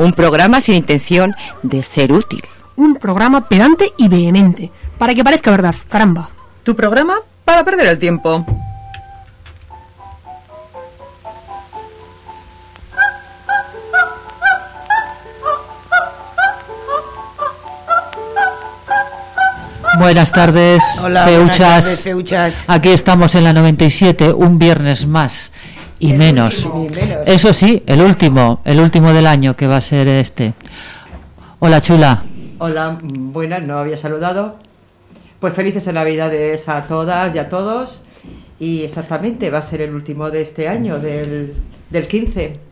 Un programa sin intención de ser útil. Un programa pedante y vehemente, para que parezca verdad, caramba. Tu programa para perder el tiempo. Buenas tardes, Hola, feuchas. buenas tardes, feuchas. Aquí estamos en la 97, un viernes más y menos. Eso sí, el último, el último del año que va a ser este. Hola, chula. Hola, buenas, no había saludado. Pues felices Navidades a todas y a todos. Y exactamente, va a ser el último de este año, del, del 15.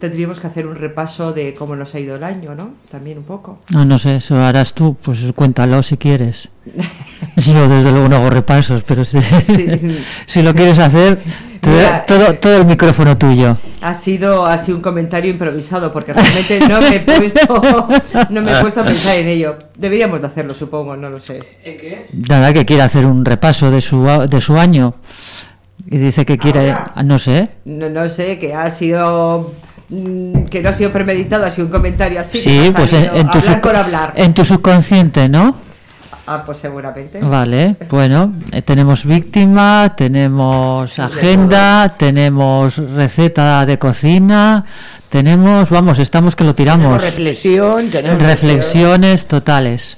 Tendríamos que hacer un repaso de cómo nos ha ido el año, ¿no? También un poco. No, no sé, eso lo harás tú, pues cuéntalo si quieres. Yo desde luego no hago repasos, pero si, Sí. si lo quieres hacer, te- Mira, todo, eh, todo el micrófono tuyo. Ha sido, sido un comentario improvisado porque realmente no me he puesto, no me he puesto a pensar en ello. Deberíamos de hacerlo, supongo, no lo sé. Nada, que quiere hacer un repaso de su, de su año. Y dice que quiere, no sé. No, no sé, que ha sido que no ha sido premeditado, ha sido un comentario así. Sí, pues en, tu hablar por hablar. en tu subconsciente, ¿no? Ah, pues seguramente. Vale, bueno, eh, tenemos víctima, tenemos agenda, tenemos receta de cocina, tenemos, vamos, estamos que lo Tenemos tiramos. reflexión, tenemos Reflexiones totales.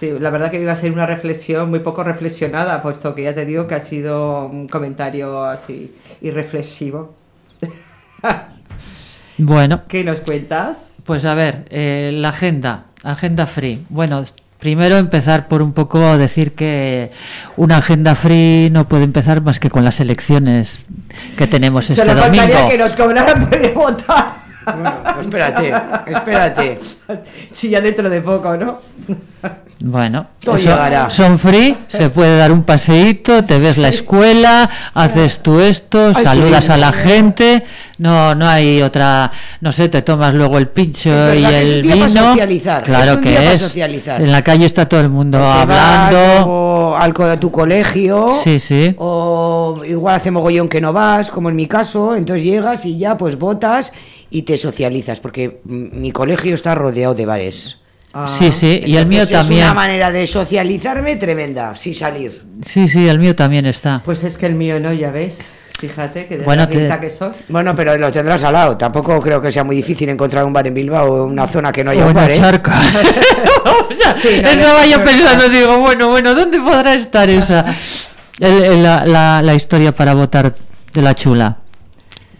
Sí, la verdad que iba a ser una reflexión muy poco reflexionada, puesto que ya te digo que ha sido un comentario así irreflexivo. Bueno, ¿Qué nos cuentas? pues a ver, eh, la agenda, agenda free. Bueno, primero empezar por un poco decir que una agenda free no puede empezar más que con las elecciones que tenemos este Solo domingo. faltaría que nos cobraran por ir a votar. Bueno, espérate, espérate. Sí, ya dentro de poco, ¿no? Bueno, Todo eso- llegará. son free, se puede dar un paseíto, te ves la escuela, haces tú esto, Ay, saludas a la gente, no no hay otra, no sé, te tomas luego el pincho y el vino. socializar, Claro es que es. socializar. En la calle está todo el mundo Te vas hablando. luego al a tu colegio. Sí, sí. O igual hace mogollón que no vas, como en mi caso. Entonces llegas y ya pues votas y te socializas. Porque mi colegio está rodeado de bares. Sí, sí, y el mío también. Es una manera de socializarme tremenda, sin salir. Sí, sí, el mío también está. Pues es que el mío no, ya ves. Fíjate que de Bueno, la te- que sos. Bueno, pero lo tendrás al lado. Tampoco creo que sea muy difícil encontrar un bar en Bilbao o una zona que no haya O un bar, ¿eh? charca. o sea, Sí, no, estaba no, yo no, pensando, no. digo, bueno, bueno, ¿dónde podrá estar esa el- el- la, la- la historia para votar de la chula?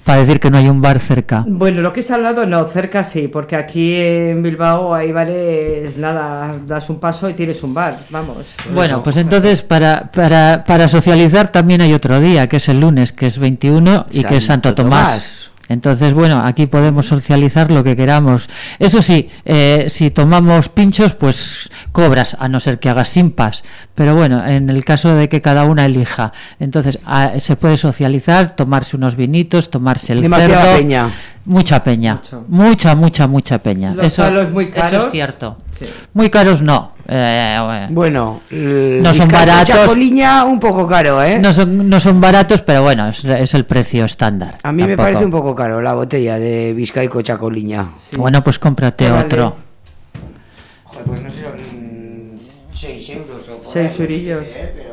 Para decir que no hay un bar cerca. Bueno, lo que es al lado no, cerca sí, porque aquí en Bilbao hay bares, nada, das un paso y tienes un bar, vamos. Bueno, Eso. pues entonces para, para, para socializar también hay otro día, que es el lunes, que es 21 y que es Santo Santo Tomás. Tomás. Entonces, bueno, aquí podemos socializar lo que queramos. Eso sí, eh, si tomamos pinchos, pues cobras, a no ser que hagas simpas. Pero bueno, en el caso de que cada una elija. Entonces, se puede socializar, tomarse unos vinitos, tomarse el Demasiada cerdo. peña. Mucha peña. Mucho. Mucha, mucha, mucha peña. Los palos muy eso caros. es cierto. Sí. Muy caros no. Eh, bueno. Bueno, el No son baratos. Chacoliña un poco caro, ¿eh? No son, no son baratos, pero bueno, es, es el precio estándar. A mí me Tampoco. parece un poco caro la botella de Vizcaico Chacoliña. Sí. Bueno, pues cómprate ¿Qué vale? otro. pues no sé, son 6 euros o por Seis ahí, no sé, eurillos. ¿eh? Pero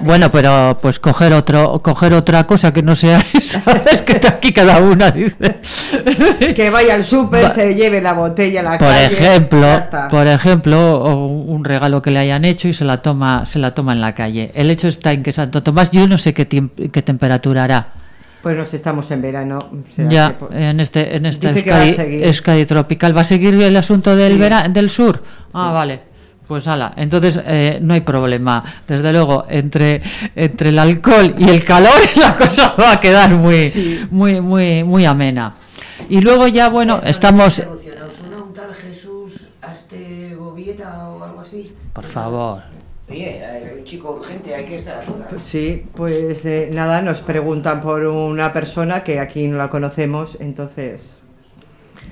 Bueno, pero pues coger otro, coger otra cosa que no sea esa, es que aquí cada una dice. Que vaya al súper, Va- se lleve la botella a la Por calle. ejemplo, está. por ejemplo, o un regalo que le hayan hecho y se la toma, se la toma en la calle. El hecho está en que Santo Tomás, yo no sé qué, qué temperatura hará. Pues nos estamos en verano. Ya que en este, en Euskadi, seguir. Euskadi tropical, ¿va a seguir el asunto del Sí. vera- del sur? Ah, vale. Pues ala, entonces eh, no hay problema. Desde luego, entre, entre el alcohol y el calor la cosa va a quedar muy, muy, muy, muy amena. Y luego ya, bueno, estamos... ¿Os suena un tal Jesús Aste Bovieta o algo así? Por favor. Oye, hay un chico urgente, hay que estar a todas. Sí, pues eh, nada, nos preguntan por una persona que aquí no la conocemos, entonces...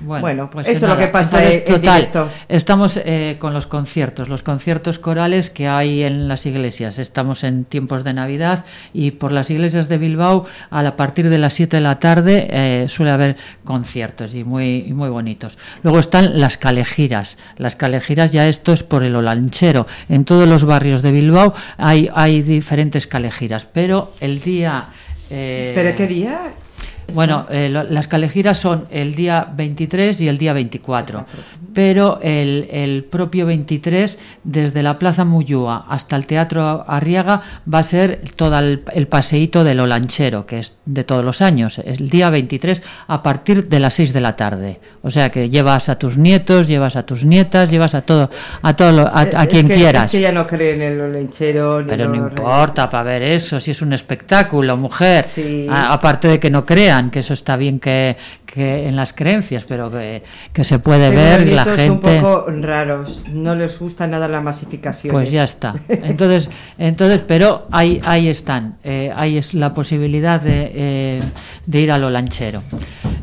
Bueno, pues eso es lo que pasa Entonces, en- en total, directo. Estamos eh, con los conciertos, los conciertos corales que hay en las iglesias. Estamos en tiempos de Navidad y por las iglesias de Bilbao a la partir de las 7 de la tarde eh, suele haber conciertos y muy, muy bonitos. Luego están las calejiras. Las calejiras ya esto es por el Olanchero. En todos los barrios de Bilbao hay, hay diferentes calejiras, pero el día... eh, ¿Pero qué día? Bueno, eh, lo- las calejiras son el día 23 y el día 24, pero el, el propio 23, desde la Plaza Muyúa hasta el Teatro Arriaga, va a ser todo el, el paseíto del Olanchero, que es de todos los años, el día 23 a partir de las 6 de la tarde. O sea que llevas a tus nietos, llevas a tus nietas, llevas a todo, a todo, lo- a, a Eh, es quien que- quieras. Es que ya no creen en el lenchero ni Pero no los- importa para ver eso, si es un espectáculo, mujer. Sí. A- aparte de que no crean, que eso está bien que, que en las creencias, pero que, que se puede ver la gente. un poco raros, no les gusta nada la masificación. Pues ya está. Entonces, entonces, pero ahí, ahí están. eh, ahí es la posibilidad de, eh, de ir a lo lanchero.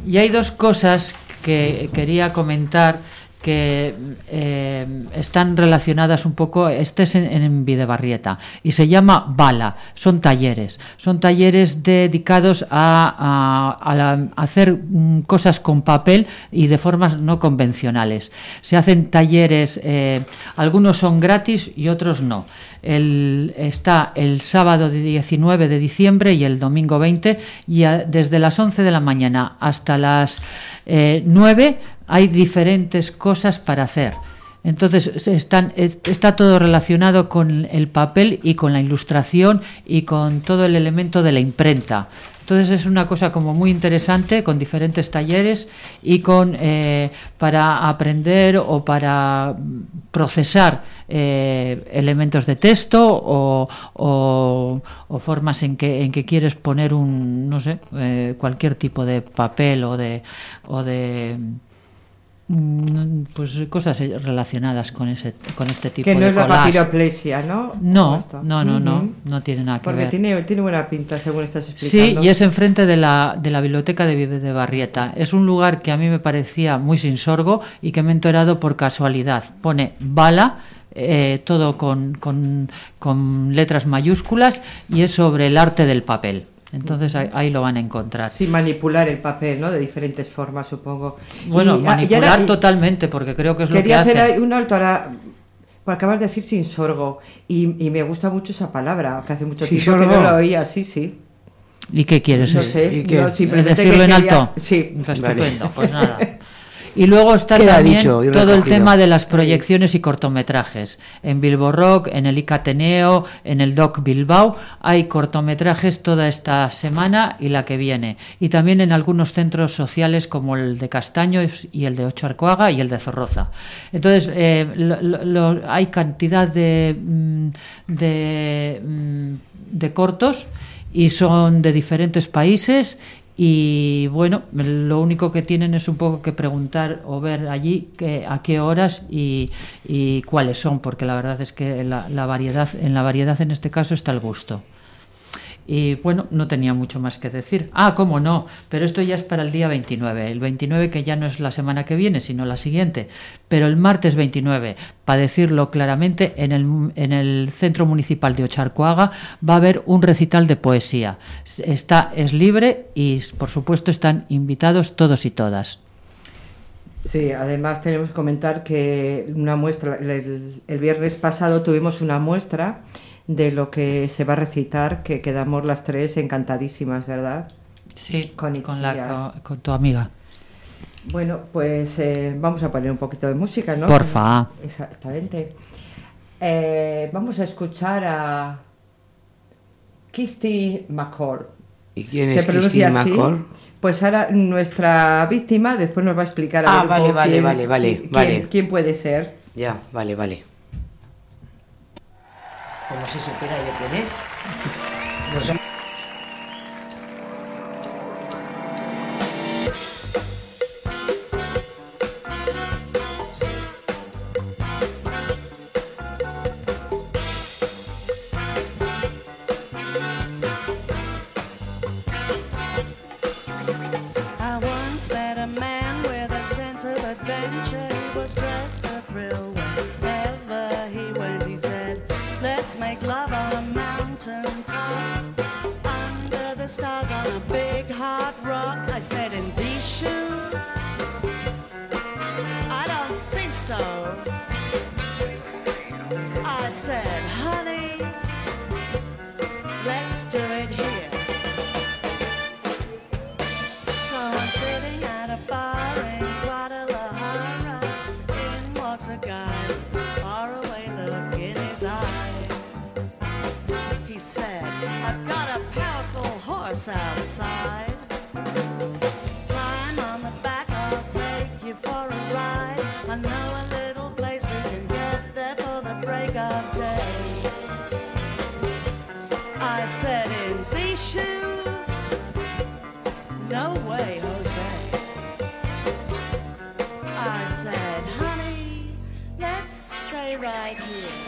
Y hay dos cosas que quería comentar que eh, están relacionadas un poco, este es en, en Videbarrieta, y se llama Bala, son talleres, son talleres dedicados a, hacer mm, cosas con papel y de formas no convencionales. Se hacen talleres, eh, algunos son gratis y otros no. Está el sábado de 19 de diciembre y el domingo 20 y desde las 11 de la mañana hasta las eh, 9 hay diferentes cosas para hacer. Entonces están, es- está todo relacionado con el papel y con la ilustración y con todo el elemento de la imprenta. Entonces es una cosa como muy interesante con diferentes talleres y con eh, para aprender o para procesar eh, elementos de texto o, formas en que, quieres poner un no sé eh, cualquier tipo de papel o de o de pues cosas relacionadas con ese con este tipo que no de es la ¿no? No, no, no, no, no tiene nada que Porque ver. tiene, tiene buena pinta, según estás Sí, explicando. y es enfrente de la, de la biblioteca de, Vive de Barrieta. Es un lugar que a mí me parecía muy sin sorgo y que me he enterado por casualidad. Pone bala, eh, todo con, con- con letras mayúsculas y es sobre el arte del papel. Entonces ahí, ahí lo van a encontrar. Sí, manipular el papel, ¿no? De diferentes formas, supongo. Bueno, Y, ah, y manipular ahora- y totalmente, porque creo que es lo que Quería hacer hacen. ahí un alto ahora. Por acabas de decir sin sorgo. Y, y me gusta mucho esa palabra, que hace mucho ¿Sin tiempo que no sorgo? la oía. Sí, sí. ¿Y qué quieres? No sé. ¿Y qué? no, ¿Es simplemente decirlo que en quería- alto? Sí. Pues Vale. Estupendo, pues nada. Y luego está también dicho y todo el tema de las proyecciones y cortometrajes. En Bilbo Rock, en el ICATENEO, en el DOC Bilbao, hay cortometrajes toda esta semana y la que viene. Y también en algunos centros sociales como el de Castaños y el de Ocharcoaga y el de Zorroza. Entonces, eh, lo- lo- lo- hay cantidad de, mm, de, mm, de cortos y son de diferentes países y bueno, lo único que tienen es un poco que preguntar o ver allí a qué horas y, y cuáles son, porque la verdad es que la, la variedad, en la variedad en este caso está el gusto. Y bueno, no tenía mucho más que decir. Ah, cómo no, pero esto ya es para el día 29. El 29 que ya no es la semana que viene, sino la siguiente. Pero el martes 29, para decirlo claramente, en el, en el Centro Municipal de Ocharcoaga va a haber un recital de poesía. Está, es libre y por supuesto están invitados todos y todas. Sí, además tenemos que comentar que una muestra, el, el viernes pasado tuvimos una muestra de lo que se va a recitar, que quedamos las tres encantadísimas, ¿verdad? Sí, Con con, la, con, tu amiga. Bueno, pues eh, vamos a poner un poquito de música, ¿no? Porfa. Exactamente. Eh, vamos a escuchar a Kirsty McCall. ¿Y quién ¿Se es así? McCall? Pues ahora nuestra víctima después nos va a explicar a Ah, ver vale, vale, quién, vale, vale, quién- vale. quién puede ser. Ya, vale, vale. ¿Cómo se supera yo quién es? Sé. Here. So I'm sitting at a bar in Guadalajara. In walks a guy with a faraway look in his eyes. He said, I've got a powerful horse outside. Right here.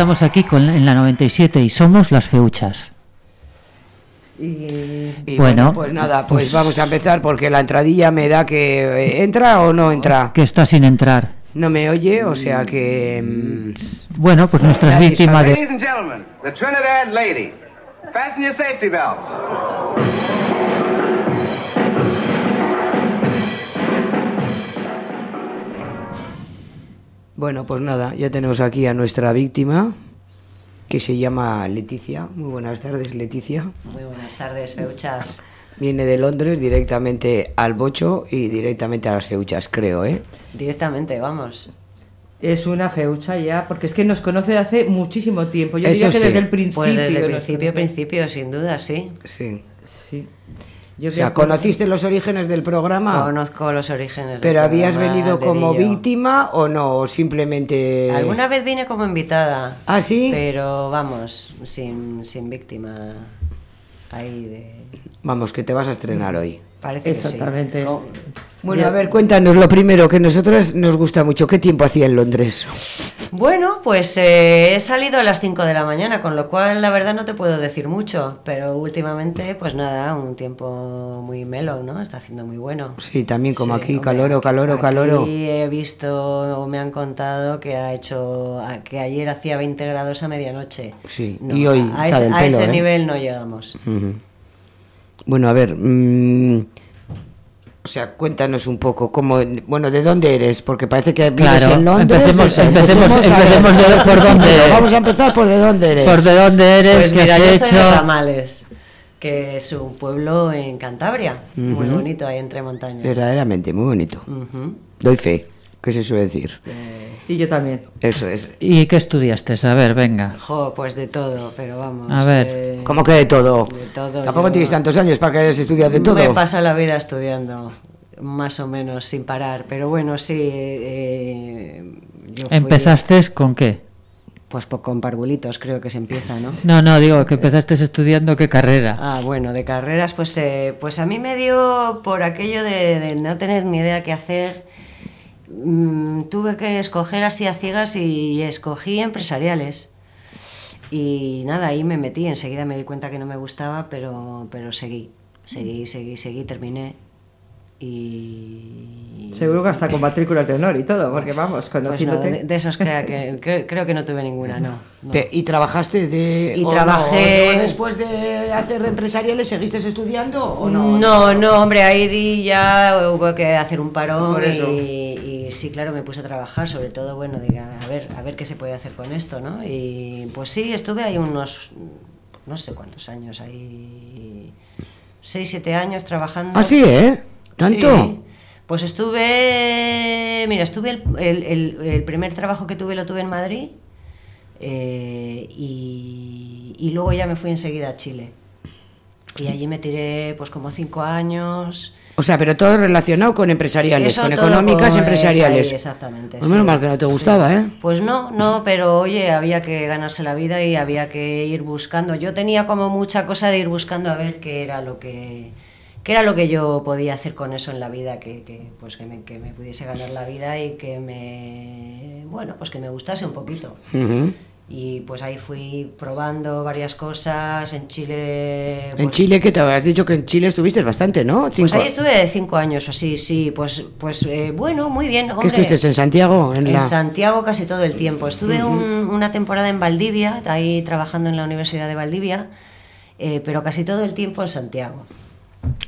Estamos aquí con, en la 97 y somos las feuchas. Y Y Bueno, pues nada, pues, pues- vamos a empezar porque la entradilla me da que eh, entra o no entra. Que está sin entrar. No me oye, o sea que... mm, Bueno, pues nuestra es Nadie víctima sabe. de... Bueno, pues nada, ya tenemos aquí a nuestra víctima, que se llama Leticia. Muy buenas tardes, Leticia. Muy buenas tardes, feuchas. Viene de Londres directamente al bocho y directamente a las feuchas, creo, ¿eh? Directamente, vamos. Es una feucha ya, porque es que nos conoce de hace muchísimo tiempo. Yo Eso diría que sí. desde el principio. Pues desde el principio, principio, sin duda, sí. Sí. Sí. Yo O sea, que- ¿conociste los orígenes del programa? Conozco los orígenes. del ¿Pero habías venido como víctima o no? ¿O simplemente...? Alguna vez vine como invitada. ¿Ah, sí? Pero vamos, sin, sin víctima. Ahí de. Vamos, que te vas a estrenar hoy. Parece que sí. Exactamente. Co- Bueno, a ver, cuéntanos lo primero, que a nosotros nos gusta mucho. ¿Qué tiempo hacía en Londres? Bueno, pues eh, he salido a las 5 de la mañana, con lo cual la verdad no te puedo decir mucho, pero últimamente pues nada, un tiempo muy melo, ¿no? Está haciendo muy bueno. Sí, también como Sí, aquí, hombre, caloro, caloro, aquí caloro. he visto o me han contado que ha hecho que ayer hacía 20 grados a medianoche. Sí, No, y hoy a, ese, a ¿eh? nivel no llegamos. Bueno, a ver, mm, sea, cuéntanos un poco, cómo, bueno, ¿de dónde eres? Porque parece que vives Claro, en Londres. empecemos- empecemos- empecemos de- por dónde eres. Vamos a empezar por de dónde eres. ¿Por de dónde eres? Pues ¿Qué mira, has yo hecho? soy de Ramales, que es un pueblo en Cantabria, muy Ujú. bonito ahí entre montañas. Verdaderamente, muy bonito. Ujú. Doy fe, ¿qué se suele decir? Y yo también. Eso es. ¿Y qué estudiaste? A ver, venga. Jo, pues de todo, pero vamos. A ver. eh, ¿Cómo que de todo? De todo, Tampoco yo- tienes tantos años para que hayas estudiado de todo. Me pasa la vida estudiando, más o menos sin parar, pero bueno, sí. eh, yo fui- ¿Empezaste con qué? Pues con parvulitos creo que se empieza, ¿no? No, no, digo que empezaste estudiando qué carrera. Ah, bueno, de carreras, pues, eh, pues a mí me dio por aquello de, de no tener ni idea qué hacer. Mm, tuve que escoger así a ciegas y escogí empresariales. Y nada, ahí me metí, enseguida me di cuenta que no me gustaba, pero, pero seguí, seguí, seguí, seguí, terminé. Y... Seguro que hasta con matrículas de honor y todo, porque vamos, Pues no, conociéndote. de, de esos creo que, creo, creo que no tuve ninguna, no. no. ¿Y trabajaste de.? Y o no? trabajé- ¿O después de hacer empresariales seguiste estudiando o no? No, no, hombre, ahí di ya hubo que hacer un parón Por eso. y, y sí, claro, me puse a trabajar, sobre todo, bueno, diga, a ver, a ver qué se puede hacer con esto, ¿no? Y pues sí, estuve ahí unos, no sé cuántos años, ahí, seis, siete años trabajando. Ah, sí, ¿eh? ¿Tanto? Sí. Pues estuve, mira, estuve el, el- el- el primer trabajo que tuve lo tuve en Madrid eh, y, y luego ya me fui enseguida a Chile. Y allí me tiré pues como cinco años. O sea, pero todo relacionado con empresariales, con económicas con- empresariales. ahí, exactamente. Pues menos sí. mal que no te Sí. gustaba, ¿eh? Pues no, no, pero oye, había que ganarse la vida y había que ir buscando. Yo tenía como mucha cosa de ir buscando a ver qué era lo que qué era lo que yo podía hacer con eso en la vida, que, que, pues que me, que me pudiese ganar la vida y que me bueno, pues que me gustase un poquito. Ujú. Y pues ahí fui probando varias cosas en Chile. En pues, Chile, que te has dicho que en Chile estuviste bastante, ¿no? Pues ahí estuve cinco años o así, sí, pues, pues eh, bueno, muy bien. ¿Qué Hombre, estuviste en Santiago? En, en la... Santiago casi todo el tiempo. Estuve un- una temporada en Valdivia, ahí trabajando en la Universidad de Valdivia, eh, pero casi todo el tiempo en Santiago.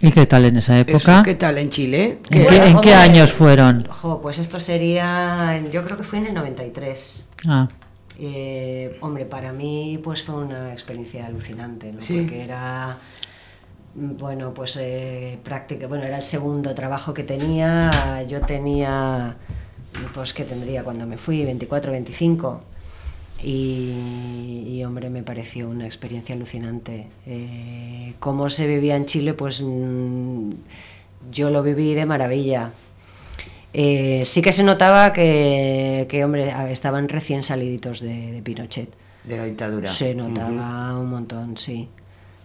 ¿Y qué tal en esa Eso, época? ¿Qué tal en Chile? ¿En, qué, Bueno, en qué años fueron? Jo, pues esto sería, en- yo creo que fue en el 93. Ah, Eh, hombre, para mí pues fue una experiencia alucinante, ¿no? Sí. Porque era, bueno, pues eh, práctica, bueno, era el segundo trabajo que tenía, yo tenía, pues que tendría cuando me fui, 24, 25, y, y, hombre, me pareció una experiencia alucinante. Eh, cómo se vivía en Chile, pues mm, yo lo viví de maravilla. Eh, sí que se notaba que, que, hombre, estaban recién saliditos de, de Pinochet. De la dictadura. Se notaba un montón, sí.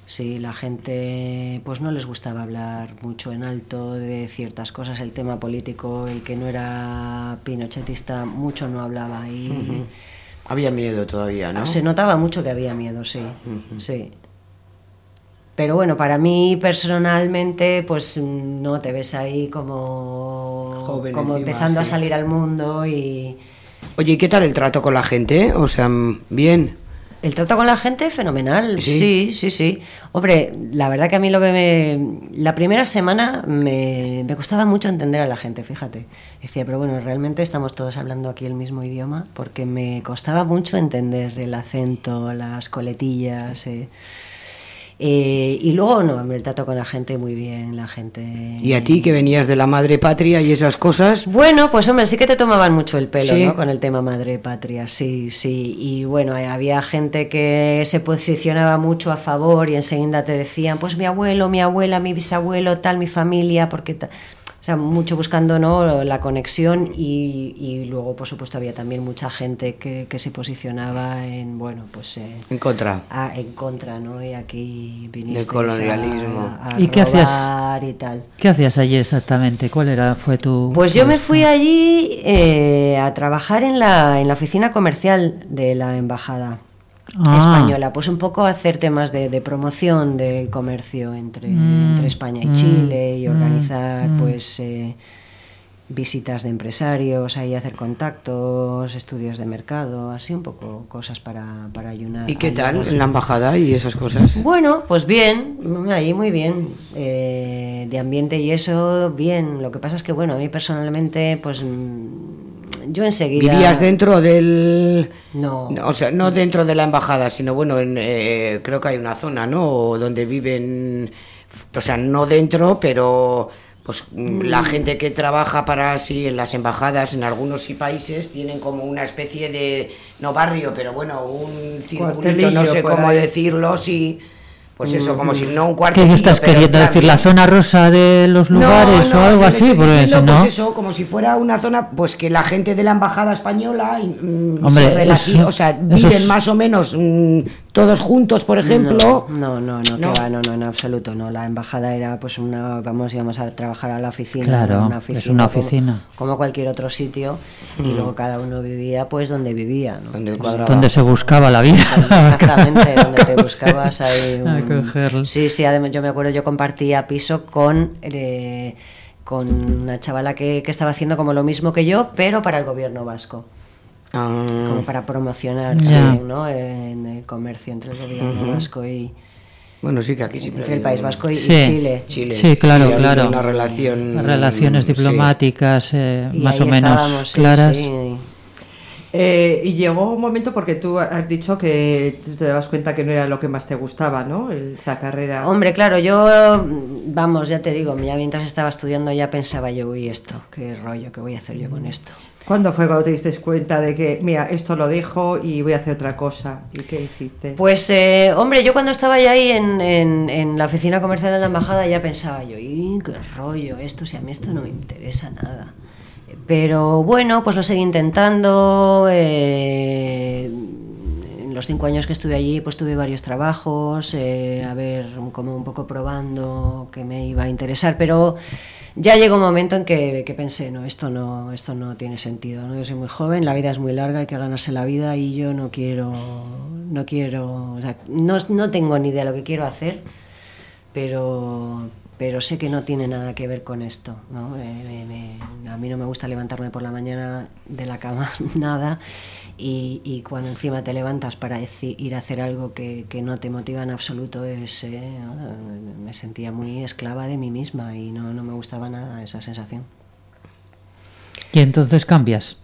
Sí, la gente pues no les gustaba hablar mucho en alto de ciertas cosas, el tema político, el que no era pinochetista, mucho no hablaba y Había miedo todavía, ¿no? se notaba mucho que había miedo, sí, sí. Pero bueno, para mí personalmente, pues mm, no te ves ahí como, Joven como encima, empezando a sí. salir al mundo y Oye, ¿y qué tal el trato con la gente? O sea, mm, bien. el trato con la gente fenomenal, ¿Sí? sí, sí, sí. Hombre, la verdad que a mí lo que me... La primera semana me, me costaba mucho entender a la gente, fíjate. Decía, pero bueno, realmente estamos todos hablando aquí el mismo idioma, porque me costaba mucho entender el acento, las coletillas. eh. Eh, y luego, no, el trato con la gente muy bien, la gente... Y a ti que venías de la madre patria y esas cosas, Bueno, pues hombre, sí que te tomaban mucho el pelo, Sí. ¿no? Con el tema madre patria, sí, sí. Y bueno, eh, había gente que se posicionaba mucho a favor y enseguida te decían, pues mi abuelo, mi abuela, mi bisabuelo, tal, mi familia, porque... ta- O sea, mucho buscando ¿no? la conexión y, y luego, por supuesto, había también mucha gente que, que se posicionaba en, bueno, pues... eh, en contra. a- en contra, ¿no? Y aquí viniste colonialismo. a, a ¿Y qué hacías? y tal. ¿Qué hacías allí exactamente? ¿Cuál era fue tu Pues yo me fui allí eh, a trabajar en la, en la oficina comercial de la embajada Ah. española, pues un poco hacer temas de, de promoción del comercio entre, Mm, entre España y mm, Chile y mm, organizar mm. pues eh, visitas de empresarios, ahí hacer contactos, estudios de mercado, así un poco cosas para, para ayunar. ¿Y qué tal en la embajada y esas cosas? Bueno, pues bien, ahí muy bien. Eh, de ambiente y eso, bien. Lo que pasa es que, bueno, a mí personalmente, pues yo enseguida... ¿Vivías dentro del...? No. O sea, no dentro de la embajada, sino bueno, en, eh, creo que hay una zona, ¿no? Donde viven, o sea, no dentro, pero pues mm, la gente que trabaja para sí en las embajadas en algunos sí países tienen como una especie de no barrio, pero bueno, un circulito, no sé cómo ahí. decirlo, sí. Pues eso, como si no un ¿Qué cuartelillo. estás queriendo en decir? ¿La zona rosa de los lugares No, o algo así? Porque diciendo, si no... pues eso, como si fuera una zona, pues que la gente de la embajada española mm, Hombre, se eso- o sea, eso viven es- más o menos mm, todos juntos, por ejemplo. No, no, no, No. que va, no, no, en absoluto, no. La embajada era pues una, vamos, íbamos a trabajar a la oficina. Claro, una es oficina una como- oficina. Como, cualquier otro sitio, y luego cada uno vivía pues donde vivía, ¿no? Donde Pues. Donde se buscaba la vida. Exactamente, donde te buscabas ahí A un- cogerlo. Sí, sí, además yo me acuerdo, yo compartía piso con eh, con una chavala que, que estaba haciendo como lo mismo que yo, pero para el gobierno vasco, Ah, como para promocionar también, ¿no? en el comercio entre el gobierno vasco y bueno, sí que aquí siempre entre el País Vasco y, Sí. Chile. Chile. Sí, claro, claro. Una relación. Relaciones sí. diplomáticas eh, Y más o menos claras. sí. Eh, y llegó un momento porque tú has dicho que tú te dabas cuenta que no era lo que más te gustaba, ¿no? Esa carrera. Hombre, claro, yo, vamos, ya te digo, ya mientras estaba estudiando ya pensaba yo, uy, esto, qué rollo, qué voy a hacer yo con esto. ¿Cuándo fue cuando te diste cuenta de que, mira, esto lo dejo y voy a hacer otra cosa? ¿Y qué hiciste? Pues, eh, hombre, yo cuando estaba ya ahí en, la oficina comercial de la embajada ya pensaba yo, "Y, qué rollo esto, si a mí esto no me interesa nada. Pero bueno, pues lo seguí intentando. eh, en los cinco años que estuve allí, pues tuve varios trabajos, eh, a ver, como un poco probando que me iba a interesar, pero ya llegó un momento en que, pensé, no, esto no, esto no tiene sentido, ¿no? Yo soy muy joven, la vida es muy larga, hay que ganarse la vida y yo no quiero, no quiero, no, no tengo ni idea de lo que quiero hacer, pero, pero sé que no tiene nada que ver con esto. ¿no? Eh, me- me- a mí no me gusta levantarme por la mañana de la cama, nada, y, y cuando encima te levantas para ir a hacer algo que, que no te motiva en absoluto, es, eh, me sentía muy esclava de mí misma y no, no me gustaba nada esa sensación. Y entonces cambias.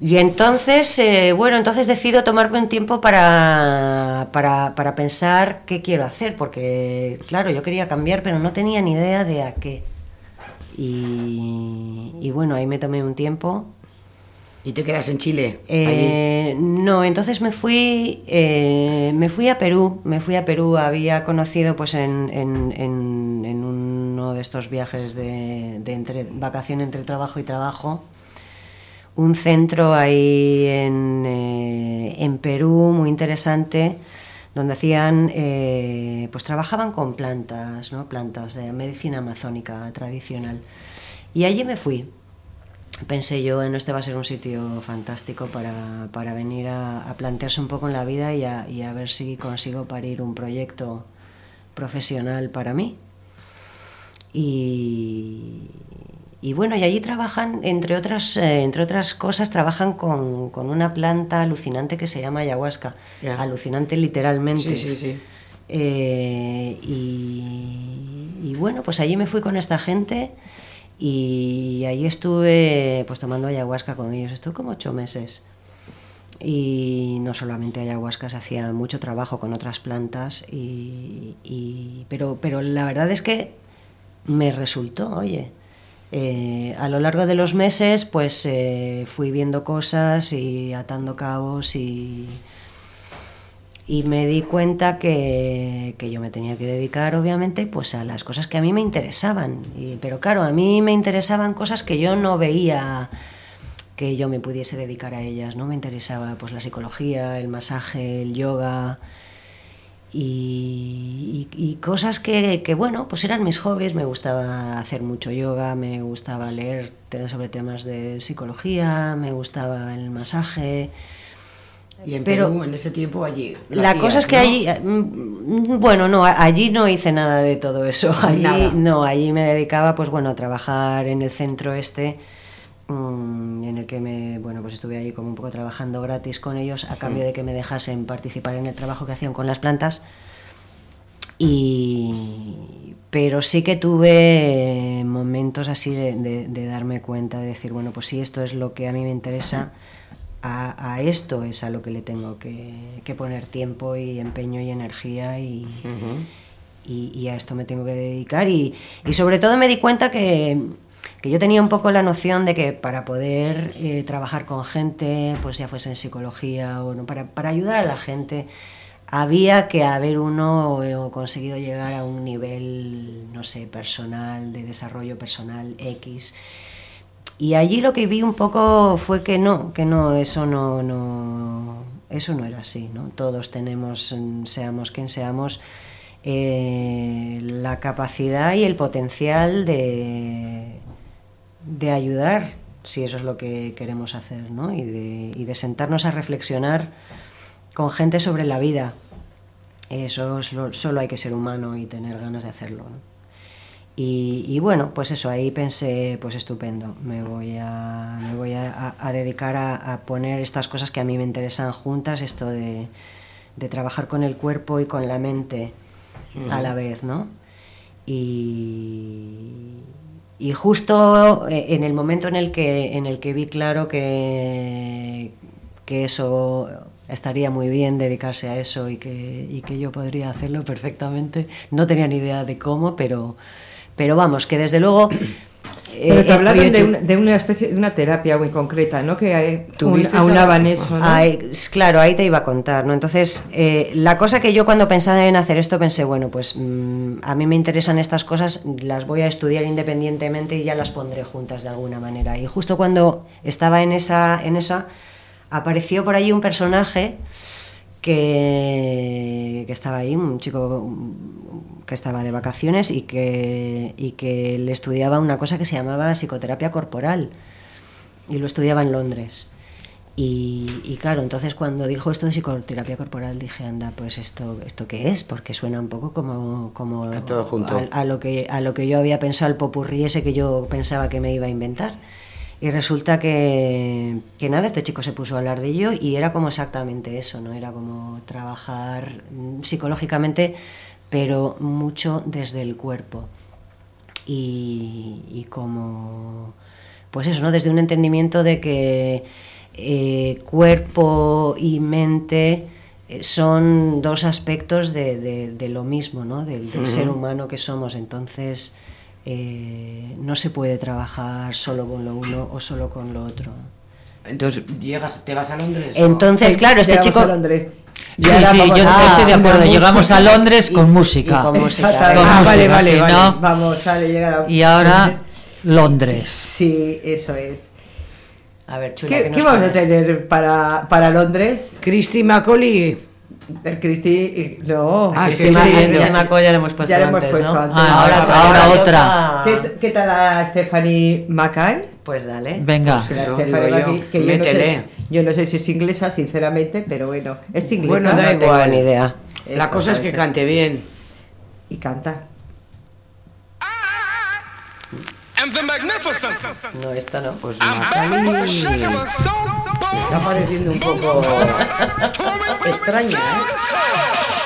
Y entonces, eh, bueno, entonces decido tomarme un tiempo para, para, para pensar qué quiero hacer, porque, claro, yo quería cambiar, pero no tenía ni idea de a qué. Y, y bueno, ahí me tomé un tiempo. ¿Y te quedas en Chile? Eh, no, entonces me fui, eh, me fui a Perú, me fui a Perú, había conocido pues en, uno de estos viajes de, de entre, vacación entre trabajo y trabajo, un centro ahí en, eh, Perú muy interesante donde hacían, pues trabajaban con plantas, ¿no? plantas de medicina amazónica tradicional. Y allí me fui. Pensé yo, en este va a ser un sitio fantástico para, para venir a, a plantearse un poco en la vida y a, y a ver si consigo parir un proyecto profesional para mí. Y, y bueno, y allí trabajan, entre otras, eh, entre otras cosas, trabajan con, con una planta alucinante que se llama ayahuasca. Ya. Alucinante literalmente. Sí, sí, sí. Eh, y, y bueno, pues allí me fui con esta gente y ahí estuve pues tomando ayahuasca con ellos. Estuve como ocho meses. y no solamente ayahuascas, hacía mucho trabajo con otras plantas, y, y- pero, pero la verdad es que me resultó, oye. Eh, a lo largo de los meses, pues eh, fui viendo cosas y atando cabos y, y me di cuenta que, que yo me tenía que dedicar, obviamente, pues a las cosas que a mí me interesaban. Y- pero claro, a mí me interesaban cosas que yo no veía que yo me pudiese dedicar a ellas, ¿no? Me interesaba pues la psicología, el masaje, el yoga y, y- cosas que, que, bueno, pues eran mis hobbies, me gustaba hacer mucho yoga, me gustaba leer sobre temas de psicología, me gustaba el masaje. Y en Pero- Perú, en ese tiempo, allí. La cosa es que ¿no? allí, mm, bueno, no, allí no hice nada de todo eso. Allí Nada. no, allí me dedicaba, pues bueno, a trabajar en el centro este, mm, en el que me, bueno, pues estuve ahí como un poco trabajando gratis con ellos a cambio de que me dejasen participar en el trabajo que hacían con las plantas. Y, pero sí que tuve momentos así de, de- de darme cuenta, de decir, bueno, pues si esto es lo que a mí me interesa, a, a esto es a lo que le tengo que, que poner tiempo y empeño y energía y, y, y a esto me tengo que dedicar. Y, y sobre todo me di cuenta que, que yo tenía un poco la noción de que para poder eh, trabajar con gente, pues ya fuese en psicología o no, para, para ayudar a la gente, había que haber uno eh, conseguido llegar a un nivel, no sé, personal, de desarrollo personal X. Y allí lo que vi un poco fue que no, que no, eso no, no, eso no era así, ¿no? Todos tenemos, seamos quien seamos, eh, la capacidad y el potencial de, de ayudar, si eso es lo que queremos hacer, ¿no? Y de, y de sentarnos a reflexionar con gente sobre la vida. Eso solo, solo hay que ser humano y tener ganas de hacerlo. Y, y bueno, pues eso, ahí pensé, pues estupendo, me voy a, me voy a, dedicar a, a poner estas cosas que a mí me interesan juntas, esto de, de trabajar con el cuerpo y con la mente a la vez, ¿no? Y, y justo eh, en el momento en el que, en el que vi claro que, que eso estaría muy bien dedicarse a eso y que, y que yo podría hacerlo perfectamente. No tenía ni idea de cómo, pero, pero vamos, que desde luego... Pero eh, te hablaban oye, de, una, de una especie de una terapia muy concreta, ¿no? Que eh, un, ¿Tuviste aunaban eso, claro, ahí te iba a contar, ¿no? Entonces, eh, la cosa que yo cuando pensaba en hacer esto pensé, bueno, pues mm, a mí me interesan estas cosas, las voy a estudiar independientemente y ya las pondré juntas de alguna manera. Y justo cuando estaba en esa, en esa apareció por ahí un personaje que, que estaba ahí, un chico que estaba de vacaciones y que, y que le estudiaba una cosa que se llamaba psicoterapia corporal y lo estudiaba en Londres. Y, y claro, entonces cuando dijo esto de psicoterapia corporal dije, anda, pues esto, esto qué es, porque suena un poco como, como A todo junto. a, a lo que, a lo que yo había pensado, el popurrí ese que yo pensaba que me iba a inventar. Y resulta que, que nada, este chico se puso a hablar de ello y era como exactamente eso, ¿no? Era como trabajar mm, psicológicamente, pero mucho desde el cuerpo y, y como, pues eso, ¿no? Desde un entendimiento de que eh, cuerpo y mente eh, son dos aspectos de, de- de lo mismo, ¿no? Del, del ser humano que somos. Entonces, eh, no se puede trabajar solo con lo uno o solo con lo otro. Entonces, llegas, ¿te vas a Londres? o- Entonces, claro, este chico... Sí, sí, yo a- estoy de acuerdo. Llegamos a. Londres con música. y con música. Exactamente. Con Ah, música, vale, vale, si vale. no- Vamos, sale, llega la- Y ahora, Londres. Sí, eso es. A ver, chula, ¿Qué, ¿qué qué nos vamos a tener para, para Londres? Christy Macaulay. El Cristi. No, Ah, Cristi ya le hemos puesto Ya le hemos antes, puesto ¿no? antes. Ah, ahora- otra. ¿Qué, ¿Qué tal a Stephanie Mackay? Pues dale. Venga. Pues La Eso, Stephanie digo yo. Mackay, que yo no, Métele. sé, yo no sé si es inglesa, sinceramente, pero bueno, es inglesa. Bueno, da No tengo igual. ni idea. La cosa es que cante bien. Y canta. and the magnificent. No, esta no. Pues Me está pareciendo un poco extraña, ¿eh?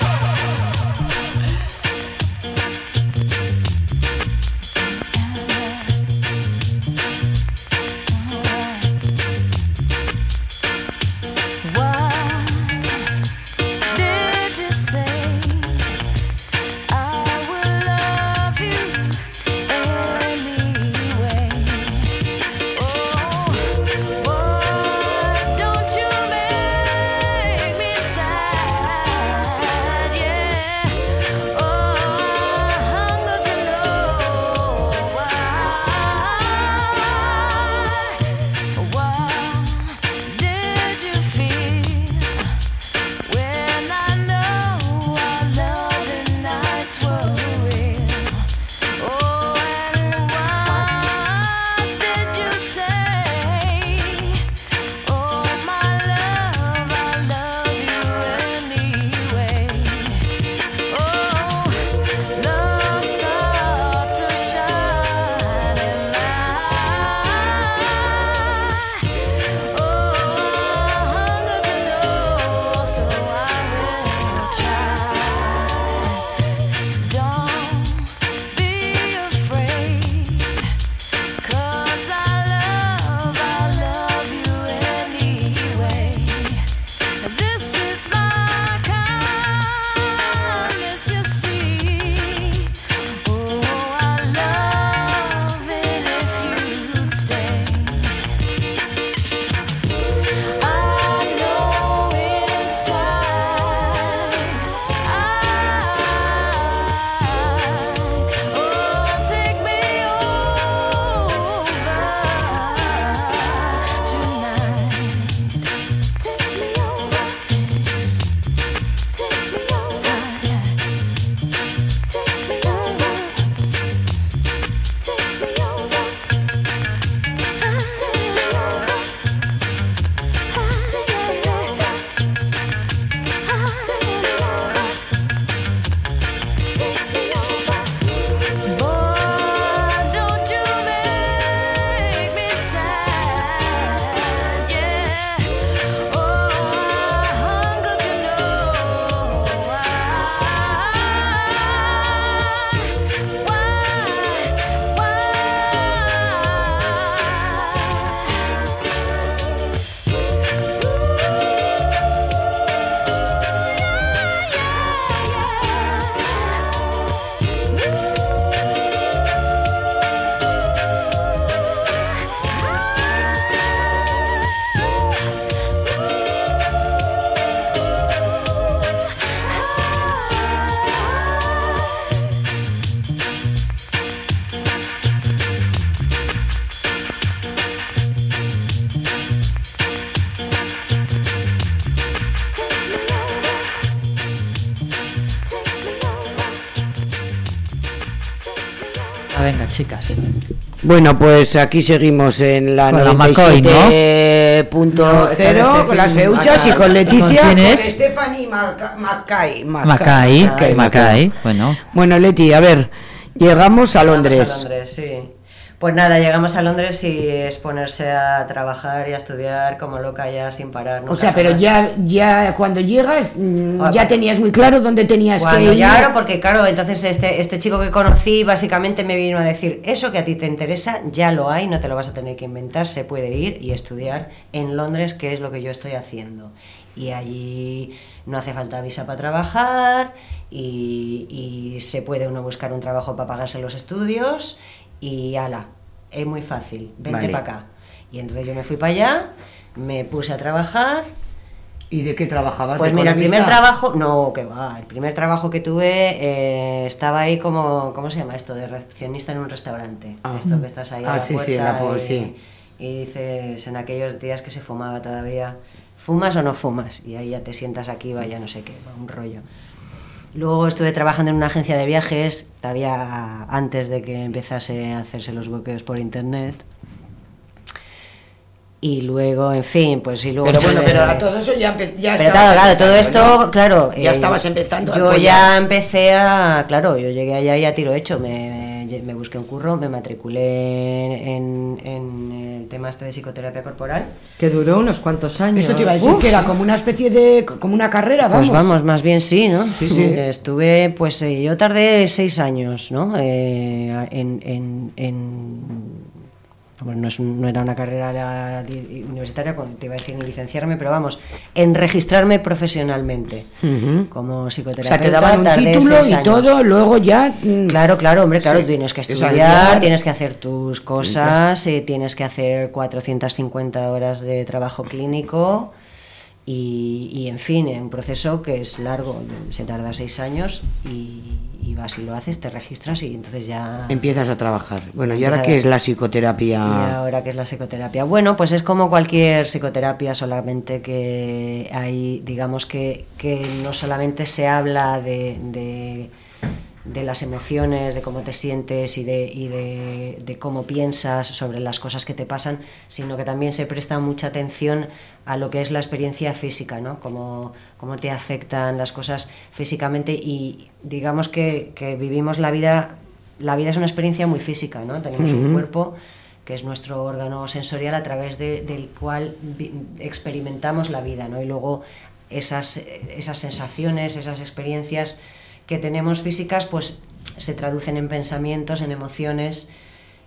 Bueno, pues aquí seguimos en la Con la McCoy, ¿no? 97.0 con las feuchas y con Leticia, ¿Con quién es? con Stephanie Maca- Mackay. Macay, Macay, bueno. Bueno, Leti, a ver, llegamos a Llegamos Londres. a Londres, sí. Pues nada, llegamos a Londres y es ponerse a trabajar y a estudiar como loca ya sin parar. O sea, pero jamás. ya, ya cuando llegas, mm, ya pa- tenías muy claro dónde tenías Cuando que ir. claro, porque claro, entonces este, este chico que conocí básicamente me vino a decir, eso que a ti te interesa ya lo hay, no te lo vas a tener que inventar, se puede ir y estudiar en Londres, que es lo que yo estoy haciendo. Y allí no hace falta visa para trabajar y, y se puede uno buscar un trabajo para pagarse los estudios y ala, es muy fácil, vente Vale. para acá. Y entonces yo me fui para allá, me puse a trabajar ¿Y de qué trabajabas? pues ¿De mira, el primer trabajo, no, que va, el primer trabajo que tuve eh, estaba ahí como, ¿cómo se llama esto? De recepcionista en un restaurante. Ah. Esto que estás ahí a Ah, la sí, puerta sí, la pu- y, sí. y dices, en aquellos días que se fumaba todavía, ¿fumas o no fumas? Y ahí ya te sientas aquí, vaya no sé qué, va, un rollo. Luego estuve trabajando en una agencia de viajes, todavía antes de que empezase a hacerse los buqueos por internet. Y luego, en fin, pues y luego... Pero bueno, pero a todo eso ya, ya pero estabas claro, claro, todo esto, ¿no? claro. Ya eh, estabas empezando a Yo apoyar. ya empecé a. Claro, yo llegué allá y a tiro hecho. Me, me, me busqué un curro, me matriculé en, en el tema este de psicoterapia corporal. Que duró unos cuantos años. Eso te iba a decir Uf. que era como una especie de. como una carrera, vamos. Pues vamos, más bien sí, ¿no? Sí, sí. Estuve, pues eh, yo tardé seis años, ¿no? Eh, en, en, en- bueno, no, es un- no era una carrera universitaria, te iba a decir en licenciarme, pero vamos, en registrarme profesionalmente como O psicoterapeuta. sea, te daban un título y años. todo, luego ya. mm, Claro, claro, hombre, claro, Sí. tienes que Es estudiar, tienes que hacer tus cosas, eh, tienes que hacer 450 horas de trabajo clínico y, y, en fin, un proceso que es largo, se tarda seis años y, y vas y lo haces, te registras y entonces ya... Empiezas a trabajar. Bueno, ¿y ahora qué es la ¿Y psicoterapia? ahora qué es la psicoterapia? Bueno, pues es como cualquier psicoterapia, solamente que hay, digamos que, que no solamente se habla de, de, de las emociones, de cómo te sientes y, de, y de, de cómo piensas sobre las cosas que te pasan, sino que también se presta mucha atención a lo que es la experiencia física, ¿no? Cómo, cómo te afectan las cosas físicamente y digamos que, que vivimos la vida, la vida es una experiencia muy física, ¿no? Tenemos un cuerpo que es nuestro órgano sensorial a través de- del cual experimentamos la vida, ¿no? Y luego esas, esas sensaciones, esas experiencias que tenemos físicas, pues se traducen en pensamientos, en emociones,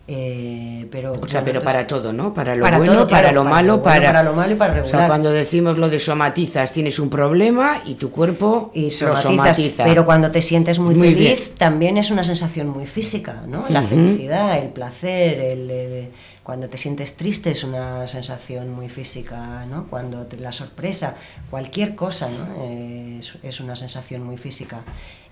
eh, pero... O sea, bueno, pero para todo, ¿no? Para lo Para bueno, todo, para claro, lo para malo, lo bueno, para... para lo malo y para O sea, regular. cuando decimos lo de somatizas, tienes un problema y tu cuerpo y lo somatizas, somatiza. pero cuando te sientes muy, Muy feliz también es una sensación muy física, ¿no? La Ujú. felicidad, el placer, el, el- cuando te sientes triste es una sensación muy física, ¿no? Cuando te- la sorpresa, cualquier cosa, ¿no? Eh, es, es una sensación muy física.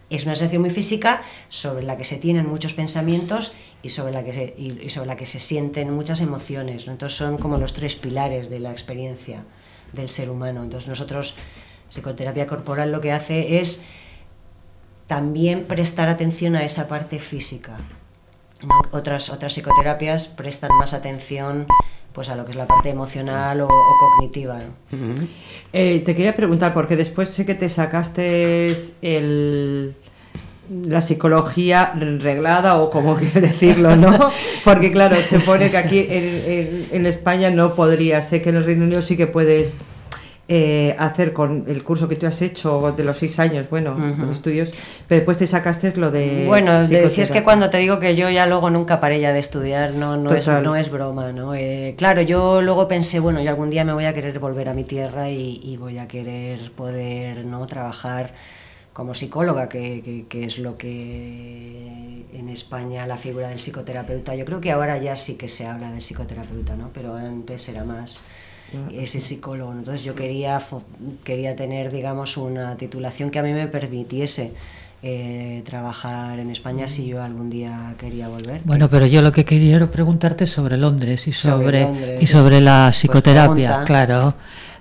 Es una sensación muy física sobre la que se tienen muchos pensamientos y sobre la que se, y, sobre la que se sienten muchas emociones. ¿no? Entonces son como los tres pilares de la experiencia del ser humano. Entonces nosotros, psicoterapia corporal lo que hace es también prestar atención a esa parte física. Otras, otras psicoterapias prestan más atención pues a lo que es la parte emocional o, cognitiva. Eh, te quería preguntar, porque después sé que te sacaste el, la psicología reglada o como quieres decirlo, ¿no? Porque claro, se pone que aquí en- en España no podría, sé que en el Reino Unido sí que puedes eh, hacer con el curso que tú has hecho de los seis años, bueno, Ujú. los estudios, pero después te sacaste lo de... Bueno, de- si es que cuando te digo que yo ya luego nunca paré ya de estudiar, no, no, es, no es broma, ¿no? Eh, claro, yo luego pensé, bueno, yo algún día me voy a querer volver a mi tierra y, y voy a querer poder, ¿no? Trabajar como psicóloga, que, que- que es lo que en España la figura del psicoterapeuta, yo creo que ahora ya sí que se habla del psicoterapeuta, ¿no? Pero antes era más ese psicólogo. Entonces yo quería, quería tener, digamos, una titulación que a mí me permitiese eh, trabajar en España si yo algún día quería volver. Bueno, pero yo lo que quería era preguntarte sobre Londres y Sobre sobre, Londres, y sobre la Pues psicoterapia, claro.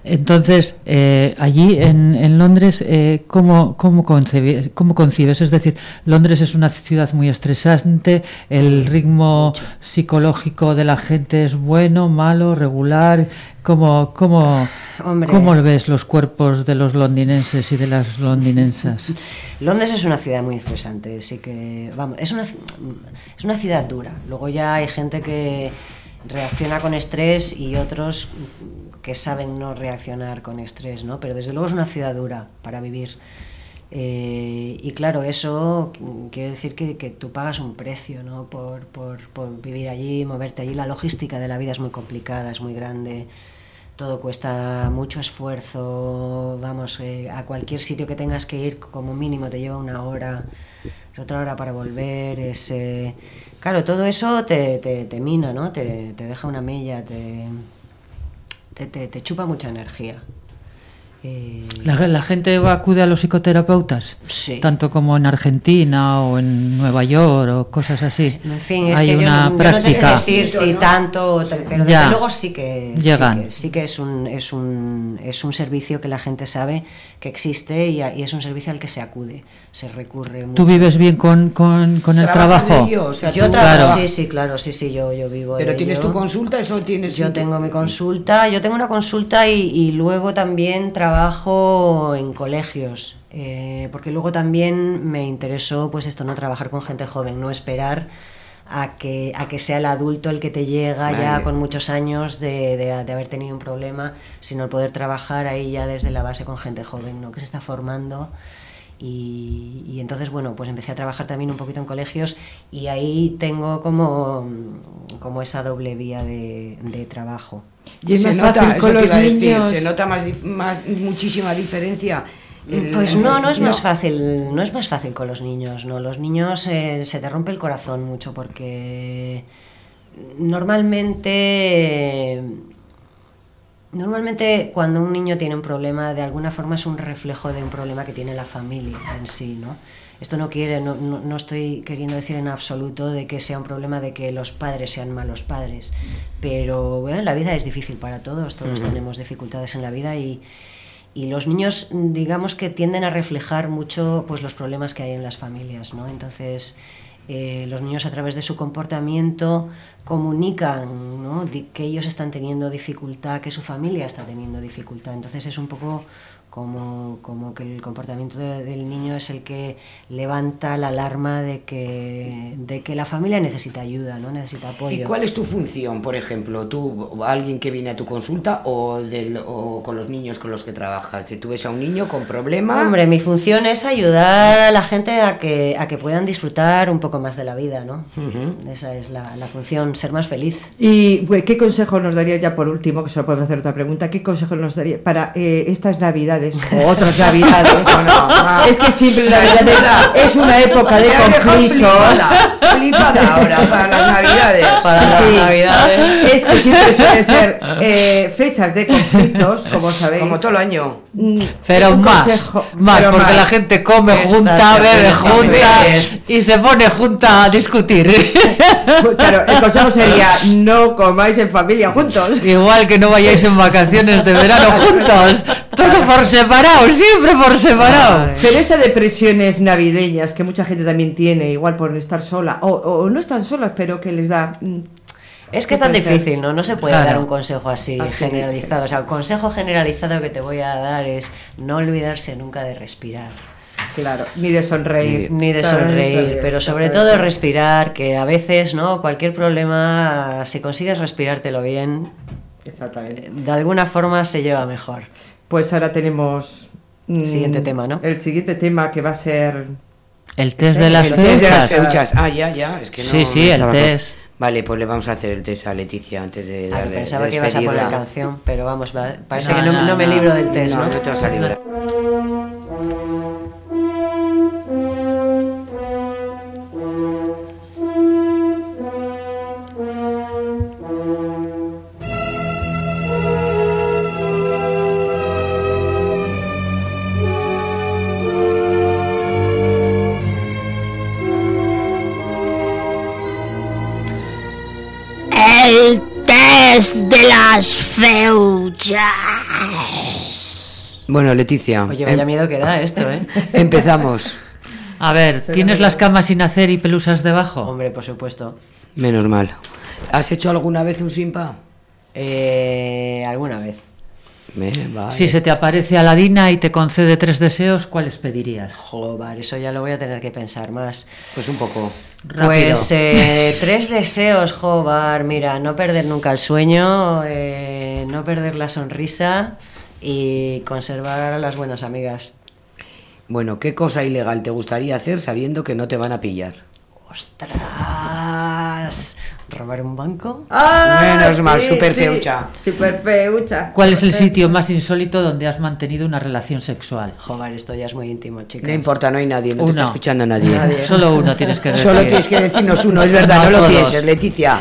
Entonces, eh, allí en, en Londres, eh, ¿cómo, cómo, concebi- ¿cómo concibes? Es decir, Londres es una ciudad muy estresante, el ritmo psicológico de la gente es bueno, malo, regular. ¿Cómo, cómo, Hombre. cómo ves los cuerpos de los londinenses y de las londinensas? Londres es una ciudad muy estresante, sí que, vamos, es una, es una ciudad dura. Luego ya hay gente que reacciona con estrés y otros que saben no reaccionar con estrés, ¿no? Pero desde luego es una ciudad dura para vivir. Eh, y claro, eso mm, quiere decir que, que tú pagas un precio ¿no? por, por, por vivir allí, moverte allí. La logística de la vida es muy complicada, es muy grande. Todo cuesta mucho esfuerzo, vamos, eh, a cualquier sitio que tengas que ir como mínimo te lleva una hora, es otra hora para volver, es... eh, claro, todo eso te, te, te mina, ¿no? Te, te deja una mella, te, te, te, te chupa mucha energía. Eh, ¿La, la gente acude a los psicoterapeutas? Sí. Tanto como en Argentina o en Nueva York o cosas así. En fin, es Hay que yo una yo no te sé práctica. decir si tanto, pero desde luego sí que, sí Llegan. que, sí que es, un, es, un, es un servicio que la gente sabe que existe y, a- y es un servicio al que se acude, se recurre mucho. ¿Tú vives bien con, con, con el ¿Trabajas de trabajo? ello? O sea, yo trabajo, Claro. sí, sí, claro, sí, sí, yo, yo vivo de ¿Pero tienes ello. tu consulta? ¿Eso tienes Yo tu- tengo mi consulta, yo tengo una consulta y, y luego también trabajo en colegios, eh, porque luego también me interesó pues esto, no trabajar con gente joven, no esperar a que, a que sea el adulto el que te llega ya Vale. con muchos años de, de- de haber tenido un problema, sino el poder trabajar ahí ya desde la base con gente joven, ¿no? que se está formando. Y, y entonces, bueno, pues empecé a trabajar también un poquito en colegios y ahí tengo como, como esa doble vía de, de trabajo. Y es se más nota, fácil con los a decir, niños. se nota más, muchísima diferencia. El- Pues no, no es no. más fácil, no es más fácil con los niños, no. Los niños eh, se te rompe el corazón mucho porque normalmente, normalmente cuando un niño tiene un problema, de alguna forma es un reflejo de un problema que tiene la familia en sí, ¿no? Esto no quiere, no, no- no estoy queriendo decir en absoluto de que sea un problema de que los padres sean malos padres, pero bueno, la vida es difícil para todos, todos tenemos dificultades en la vida y, y los niños, digamos que tienden a reflejar mucho pues, los problemas que hay en las familias, ¿no? Entonces, eh, los niños a través de su comportamiento comunican ¿no? Que ellos están teniendo dificultad, que su familia está teniendo dificultad. Entonces es un poco como, como que el comportamiento de- del niño es el que levanta la alarma de que, de que la familia necesita ayuda, ¿no? necesita apoyo. ¿Y cuál es tu función, por ejemplo? ¿Tú, alguien que viene a tu consulta o, del- o con los niños con los que trabajas? Si tú ves a un niño con problemas... Hombre, mi función es ayudar a la gente a que, a que puedan disfrutar un poco más de la vida, ¿no? Esa es la, la función, ser más feliz. ¿Y pues, qué consejo nos daría ya por último, que solo podemos hacer otra pregunta, qué consejo nos daría para eh, estas navidades otras navidades? no. es que siempre navidades es una época de conflicto. flipada, ahora para las navidades. Para las navidades. Es que siempre suelen ser eh, fechas de conflictos, como sabéis. Como todo el año. Mm, Pero un más, consejo- más, pero porque más. la gente come Estas junta, bebe junta y se pone junta a discutir. Claro, el consejo sería no comáis en familia juntos. Igual que no vayáis en vacaciones de verano juntos, todo por separado, siempre por separado. Pero esas depresiones navideñas que mucha gente también tiene, igual por estar sola, o, o no están solas, pero que les da... mm, Es que ¿qué es tan difícil, ¿no? No se puede Claro. dar un consejo así Así. generalizado. O sea, el consejo generalizado que te voy a dar es no olvidarse nunca de respirar. Claro, ni de sonreír. Ni de Claro, sonreír, bien, pero sobre todo respirar, que a veces, ¿no? Cualquier problema, si consigues respirártelo bien, Exactamente. de alguna forma se lleva mejor. Pues ahora tenemos... mm, Siguiente tema, ¿no? El siguiente tema que va a ser... El test de las. Feuchas. Ah, ya, ya. Es que no, Sí, sí, el test. con- Vale, pues le vamos a hacer el test a Leticia antes de Ah, darle pensaba de que ibas a poner canción, pero vamos, va- parece No, que no, no, no me libro del test, No, ¿no? no te vas a librar. Bueno, Leticia. Oye, vaya em- miedo que da esto, ¿eh? Empezamos. A ver, ¿tienes las camas sin hacer y pelusas debajo? Hombre, por supuesto. Menos mal. ¿Has hecho alguna vez un simpa? Eh, alguna vez. Vale. Si se te aparece Aladina y te concede tres deseos, ¿cuáles pedirías? Joder, eso ya lo voy a tener que pensar más. Pues un poco. Pues eh, tres deseos, Jobar. Mira, no perder nunca el sueño, eh, no perder la sonrisa y conservar a las buenas amigas. Bueno, ¿qué cosa ilegal te gustaría hacer sabiendo que no te van a pillar? ¡Ostras! ¿Robar un banco? Menos mal, súper feucha. Super feucha. ¿Cuál es el sitio más insólito donde has mantenido una relación sexual? Joder, esto ya es muy íntimo, chicas. No importa, no hay nadie, no te está Uno. escuchando nadie. Nadie. Solo uno tienes que decir. Solo tienes que decirnos uno, es verdad, no, lo pienses, Leticia.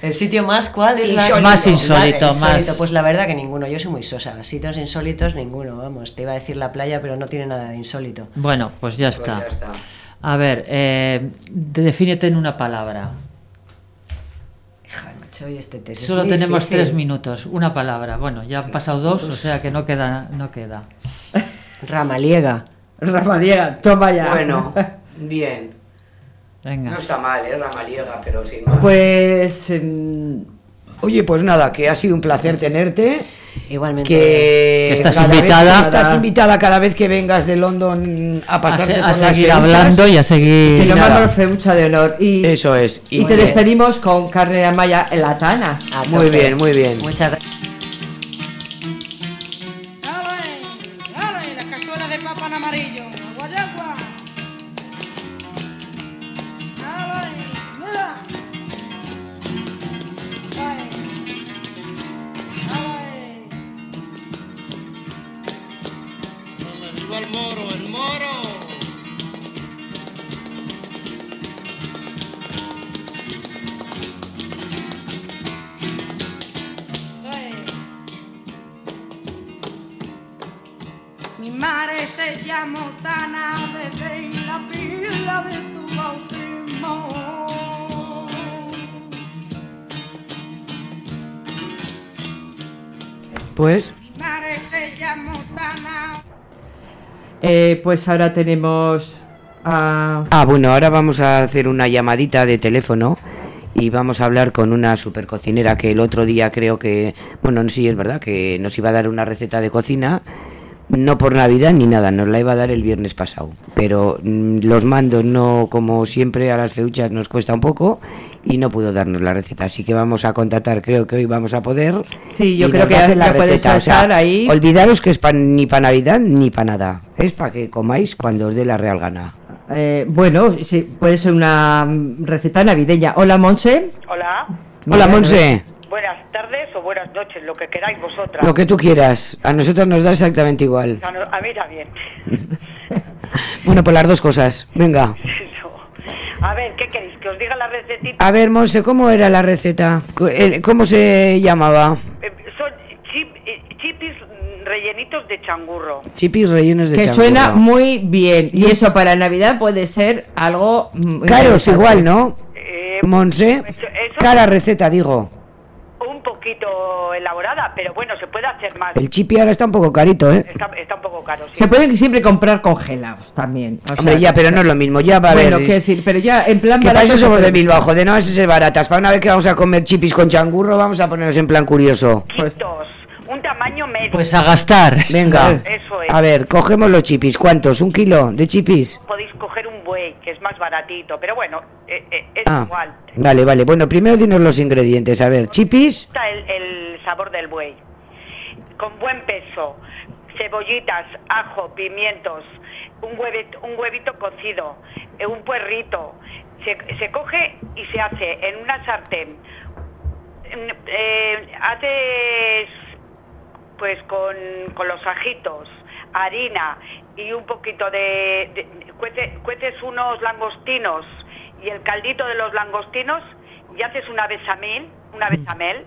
¿El sitio más cuál es la- Insólito. Más insólito, Vale, más- Pues la verdad que ninguno, yo soy muy sosa. Sitios insólitos, ninguno, vamos. Te iba a decir la playa, pero no tiene nada de insólito. Bueno, pues ya está. A ver, eh, defínete en una palabra. Este es Solo tenemos difícil. tres minutos, una palabra. Bueno, ya han pasado dos, o sea que no queda, no queda. Ramaliega. Rafa Diega, toma ya. Bueno, bien. Venga. No está mal, ¿eh? Ramaliega, pero sin más. Pues. em, Oye, pues nada, que ha sido un placer tenerte. Igualmente. Que, Que estás invitada. estás invitada cada vez que vengas de London a A, pasarte se- por a las seguir feuchas. hablando y a seguir. nada. vamos feucha de honor. Y, Eso es. y te despedimos con carne de maya en la tana. A Muy bien, muy bien. Muchas gracias. Pues, Tana. Eh, pues ahora tenemos a. ah, bueno, ahora vamos a hacer una llamadita de teléfono y vamos a hablar con una super cocinera que el otro día creo que, bueno, sí es verdad que nos iba a dar una receta de cocina, no por Navidad ni nada, nos la iba a dar el viernes pasado, pero mm, los mandos no, como siempre a las feuchas nos cuesta un poco y no pudo darnos la receta, así que vamos a contactar, creo que hoy vamos a poder. Sí, yo creo que ya, la receta, o sea, ahí. Olvidaros que es pa- ni para Navidad ni para nada, es para que comáis cuando os dé la real gana. Eh, bueno, sí, puede ser una mm, receta navideña. Hola, Monse. Hola, Hola, Monse. Noches, lo que queráis vosotras. Lo que tú quieras. A nosotros nos da exactamente igual. A, no- a mí también. Bueno, pues las dos cosas. Venga. A ver, ¿qué queréis? ¿Que os diga la recetita? A ver, Monse, ¿cómo era la receta? Eh, ¿Cómo se llamaba? Eh, son chip- eh, chipis rellenitos de changurro. Chipis rellenos de Que changurro. suena muy bien. Y eso para Navidad puede ser algo. mm, Claro, es igual, ¿no? Eh, Monse. eso- eso- Cara receta, digo. Un poquito elaborada, pero bueno, se puede hacer más. El chipi ahora está un poco carito, ¿eh? Está, está un poco caro, sí. Se pueden siempre comprar congelados también. o Hombre, sea, ya, pero no es lo mismo. Ya va a Bueno, ver. quiero decir, pero ya en plan Que para eso somos de Bilbao, joder, no a ser baratas. Para una vez que vamos a comer chipis con changurro, vamos a ponernos en plan curioso. Quitos, un tamaño medio. Pues a gastar. Venga. Eso es. A ver, cogemos los chipis. ¿Cuántos? ¿Un kilo de chipis? Podéis coger un buey, que es más baratito, pero bueno, eh, eh, es Ah, igual. vale, vale. Bueno, primero dinos los ingredientes. A ver, chipis. Está el, el sabor del buey. Con buen peso, cebollitas, ajo, pimientos, un huevito, un huevito cocido, eh, un puerrito. Se, se coge y se hace en una sartén. Mm, eh, haces pues con, con los ajitos, harina y un poquito de... de- cuece- cueces unos langostinos y el caldito de los langostinos y haces una besamel, una bechamel.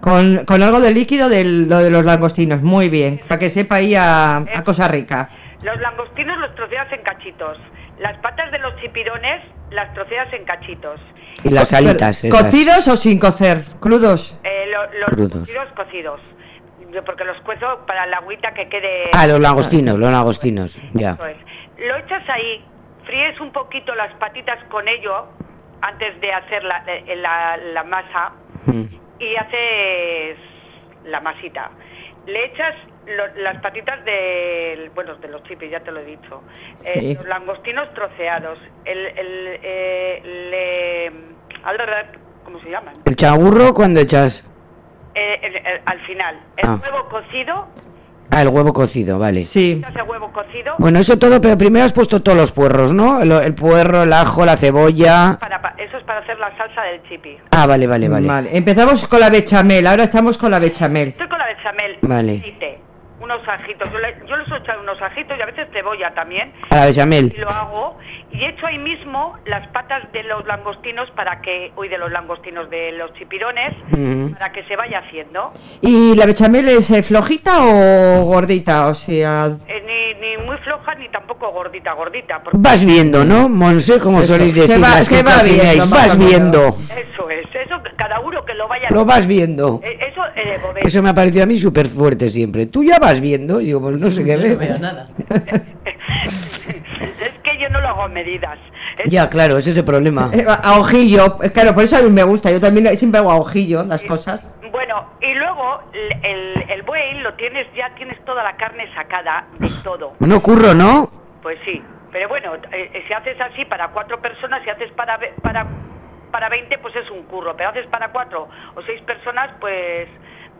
Con, con algo de líquido de lo de los langostinos. Muy bien. Para que sepa ahí a, a cosa rica. Los langostinos los troceas en cachitos. Las patas de los chipirones las troceas en cachitos. Y las alitas. esas. ¿Cocidos o sin cocer? ¿Crudos? Eh, lo- los Crudos. cocidos, cocidos. Yo porque los cuezo para la agüita que quede... Ah, los langostinos, los langostinos. Ya. Eso es. Lo echas ahí, fríes un poquito las patitas con ello antes de hacer la, eh, la- la masa Mm. y haces la masita. Le echas lo- las patitas del, bueno, de los chipis, ya te lo he dicho. Eh, los langostinos troceados. El, el, eh, le- al- ¿Cómo se llaman? ¿El chagurro cuando echas? Eh, el- el- al final. El Ah. huevo cocido, Ah, el huevo cocido, vale. Sí. el huevo cocido Bueno, eso todo, pero primero has puesto todos los puerros, ¿no? El, el puerro, el ajo, la cebolla. para, pa- eso es para hacer la salsa del chipi. Ah, vale, vale, vale. Empezamos con la bechamel, ahora estamos con la bechamel. Estoy con la bechamel, Vale. unos ajitos. Yo, le, yo les he echado unos ajitos y a veces cebolla también. A la bechamel. Y lo hago. Y echo ahí mismo las patas de los langostinos para que, uy, de los langostinos, de los chipirones, Ujú. para que se vaya haciendo. ¿Y la bechamel es eh, flojita o gordita? O sea, Eh, ni, ni muy floja ni tampoco gordita, gordita. porque- Vas viendo, ¿no? Monse, como Eso, soléis se decir, va- las se que va viendo, más vas viendo. Eso es, eso cada uno que lo vaya Lo vas viendo. Eh, Eso, eh. Eso me ha parecido a mí súper fuerte siempre. Tú ya vas viendo, y digo, pues no sé qué yo no lo hago medidas. Es- Ya, claro, ese es el problema. eh, a ojillo, eh, claro, por eso a mí me gusta. Yo también siempre hago a ojillo las cosas. Bueno, y luego el, el, el buey lo tienes, ya tienes toda la carne sacada de todo. No curro, ¿no? Pues sí, pero bueno, eh, eh, si haces así para cuatro personas, si haces para, para, para 20, pues es un curro, pero haces para cuatro o seis personas, pues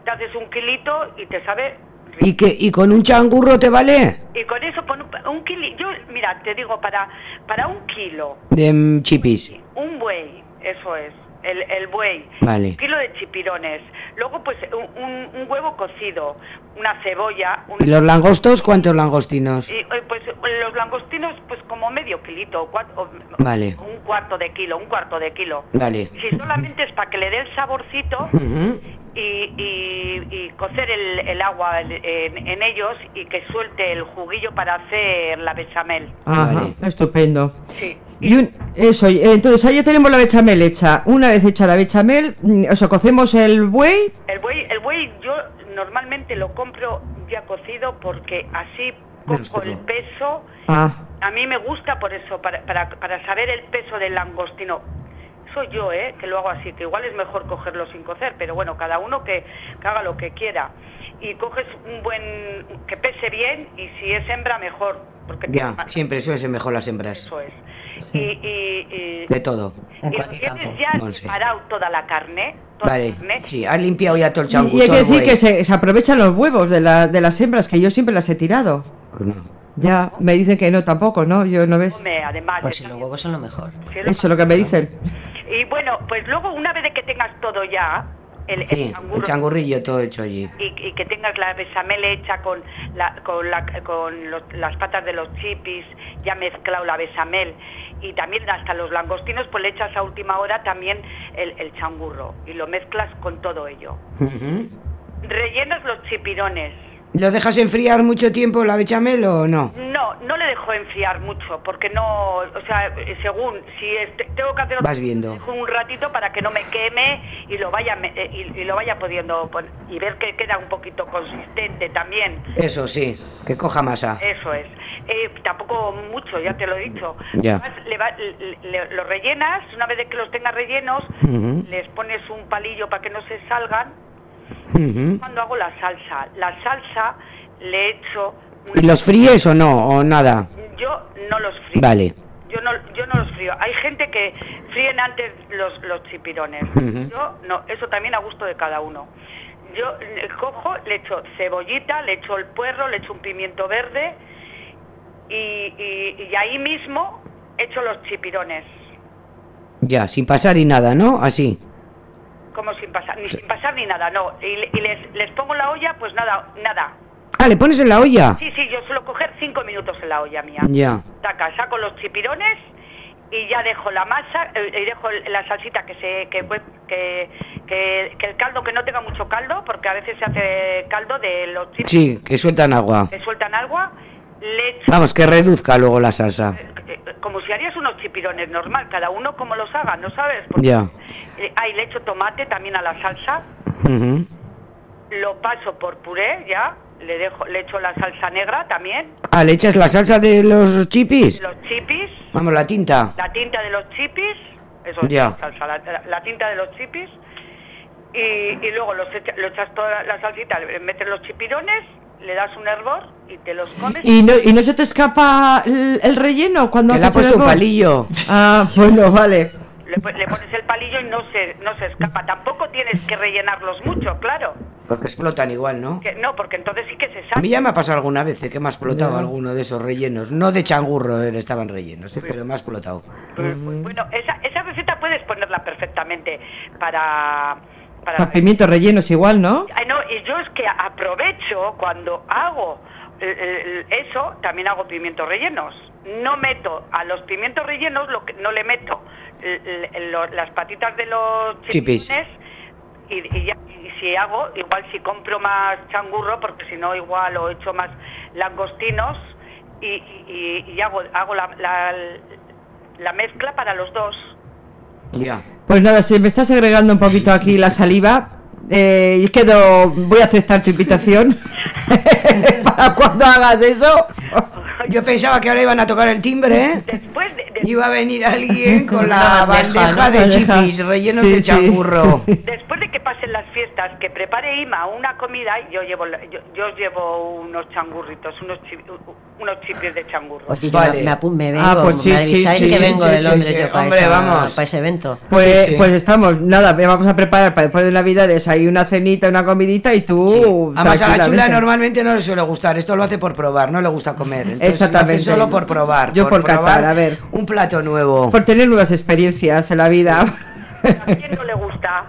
te haces un kilito y te sabe... ¿Y, que, ¿Y con un changurro te vale? Y con eso, con un, un kilo, yo, mira, te digo, para, para un kilo, De mm, chipis. un buey, eso es, el, el buey, Vale. un kilo de chipirones, luego pues un, un- un huevo cocido, una cebolla, ¿Y los langostos? ¿Cuántos langostinos? y, eh, pues los langostinos, pues como medio kilito, o cuat- o- Vale. un cuarto de kilo, un cuarto de kilo. Vale. Si solamente es para que le dé el saborcito Ujú. Y, y- y cocer el, el agua en, en ellos y que suelte el juguillo para hacer la bechamel. Ajá, estupendo. Sí. Y un- eso, entonces ahí ya tenemos la bechamel hecha. Una vez hecha la bechamel, mm, o sea, cocemos el buey. El buey, el buey yo normalmente lo compro ya cocido porque así cojo el peso. Ah, A mí me gusta por eso, para, para, para saber el peso del langostino. Soy yo, ¿eh? Que lo hago así, que igual es mejor cogerlo sin cocer, pero bueno, cada uno que, que haga lo que quiera. Y coges un buen, que pese bien y si es hembra, mejor. Porque Ya, siempre suelen ser mejor las hembras. Eso es. Y, y, y- De todo. y lo tienes ya Monse. separado toda la carne. Toda Vale, la carne. sí, has limpiado ya todo el y, changurro. y hay que decir que se, se aprovechan los huevos de, la- de las hembras, que yo siempre las he tirado. Pues no. Ya, me dicen que no tampoco, ¿no? Yo no ves. Hombre, además. Pues si los huevos son lo mejor. Sí, Eso es lo que me dicen. Y bueno, pues luego una vez de que tengas todo ya, el, el Sí, el changurrillo todo hecho allí. y, y que tengas la bechamel hecha con, la, con, la, con los- las patas de los chipis, ya mezclado la bechamel, y también hasta los langostinos, pues le echas a última hora también el, el changurro, y lo mezclas con todo ello. Rellenas los chipirones. ¿Lo dejas enfriar mucho tiempo la bechamel o no? No, no le dejo enfriar mucho, porque no, o sea, eh, según, si este- tengo que hacer Vas viendo. un ratito para que no me queme y lo vaya eh, y, y lo vaya pudiendo pon- y ver que queda un poquito consistente también. Eso sí, que coja masa. Eso es. Eh, tampoco mucho, ya te lo he dicho. Ya. Además, le va- le- le- los rellenas, una vez que los tengas rellenos, Ujú. les pones un palillo para que no se salgan. Ujú. Cuando hago la salsa, la salsa le echo... ¿Y los fríes o no? ¿O nada? Yo no los frío. Vale. Yo no, yo no los frío. Hay gente que fríen antes los, los chipirones. Yo no, eso también a gusto de cada uno. Yo eh, cojo, le echo cebollita, le echo el puerro, le echo un pimiento verde y, y- y ahí mismo echo los chipirones. Ya, sin pasar y nada, ¿no? Así. Como sin pasar, ni sin pasar ni nada, no. Y, le- y les, les pongo en la olla, pues nada, nada. Ah, ¿le pones en la olla? Sí, sí, yo suelo coger cinco minutos en la olla mía. Ya. Taca, saco los chipirones y ya dejo la masa, eh, y dejo la salsita que se que, que, que, que el caldo que no tenga mucho caldo, porque a veces se hace caldo de los chipirones Sí, que sueltan agua. que sueltan agua, le echo Vamos, que reduzca luego la salsa. eh, como si harías unos chipirones normal, cada uno como los haga, ¿no sabes? Porque, Ya. Eh, ahí le echo tomate también a la salsa, Ujú. lo paso por puré ya, le dejo, le echo la salsa negra también, Ah, ¿le echas la salsa de los chipis? los chipis, Vamos, la tinta. la tinta de los chipis, eso es Ya. salsa, la, la- la tinta de los chipis, y, y luego los echa- lo echas toda la salsita, le metes los chipirones, le das un hervor y te los comes. ¿Y no, ¿Y no se te escapa el, el relleno cuando Que le ha haces el puesto un hervor? palillo. Ah, bueno, vale. Le, pon- le pones el palillo y no se, no se escapa. Tampoco tienes que rellenarlos mucho, claro. Porque explotan igual, ¿no? Que, no, porque entonces sí que se A sabe. mí ya me ha pasado alguna vez eh, que me ha explotado alguno de esos rellenos. No de changurro eh, estaban rellenos, eh, pero me ha explotado. Pues, pues, bueno, esa, esa receta puedes ponerla perfectamente para... para pimientos rellenos igual, ¿no? Ay, no, y yo es que aprovecho cuando hago eso, también hago pimientos rellenos. No meto a los pimientos rellenos, lo que, no le meto las patitas de los Chipis. y, y ya, y si hago, igual si compro más changurro, porque si no igual o echo más langostinos y, y- y hago, hago la, la, la mezcla para los dos. Ya. Pues nada, si me está segregando un poquito aquí la saliva, eh, y quedo, voy a aceptar tu invitación para cuando hagas eso. Yo pensaba que ahora iban a tocar el timbre, ¿eh? Después de, de- Iba a venir alguien con la bandeja, de Bandeja. chipis rellenos Sí, de sí. changurro. Después de que pasen las fiestas, que prepare Ima una comida, yo llevo yo, yo llevo unos changurritos, unos chi- unos chipis de changurro. Oye, yo Vale. me, me, apun- me vengo, Ah, pues sí, me sí, avisáis sí, que sí, vengo sí, de sí, Londres sí. yo para, Hombre, esa- vamos. para ese evento. Pues, Sí, sí. pues estamos, nada, vamos a preparar para después de Navidades hay una cenita, una comidita y tú. Sí. Además a la chula normalmente no le suele gustar, esto lo hace por probar, no le gusta comer. Entonces lo hace Exactamente. solo por probar. Yo por catar, probar a ver. Un plato nuevo. Por tener nuevas experiencias en la vida. ¿A quién no le gusta?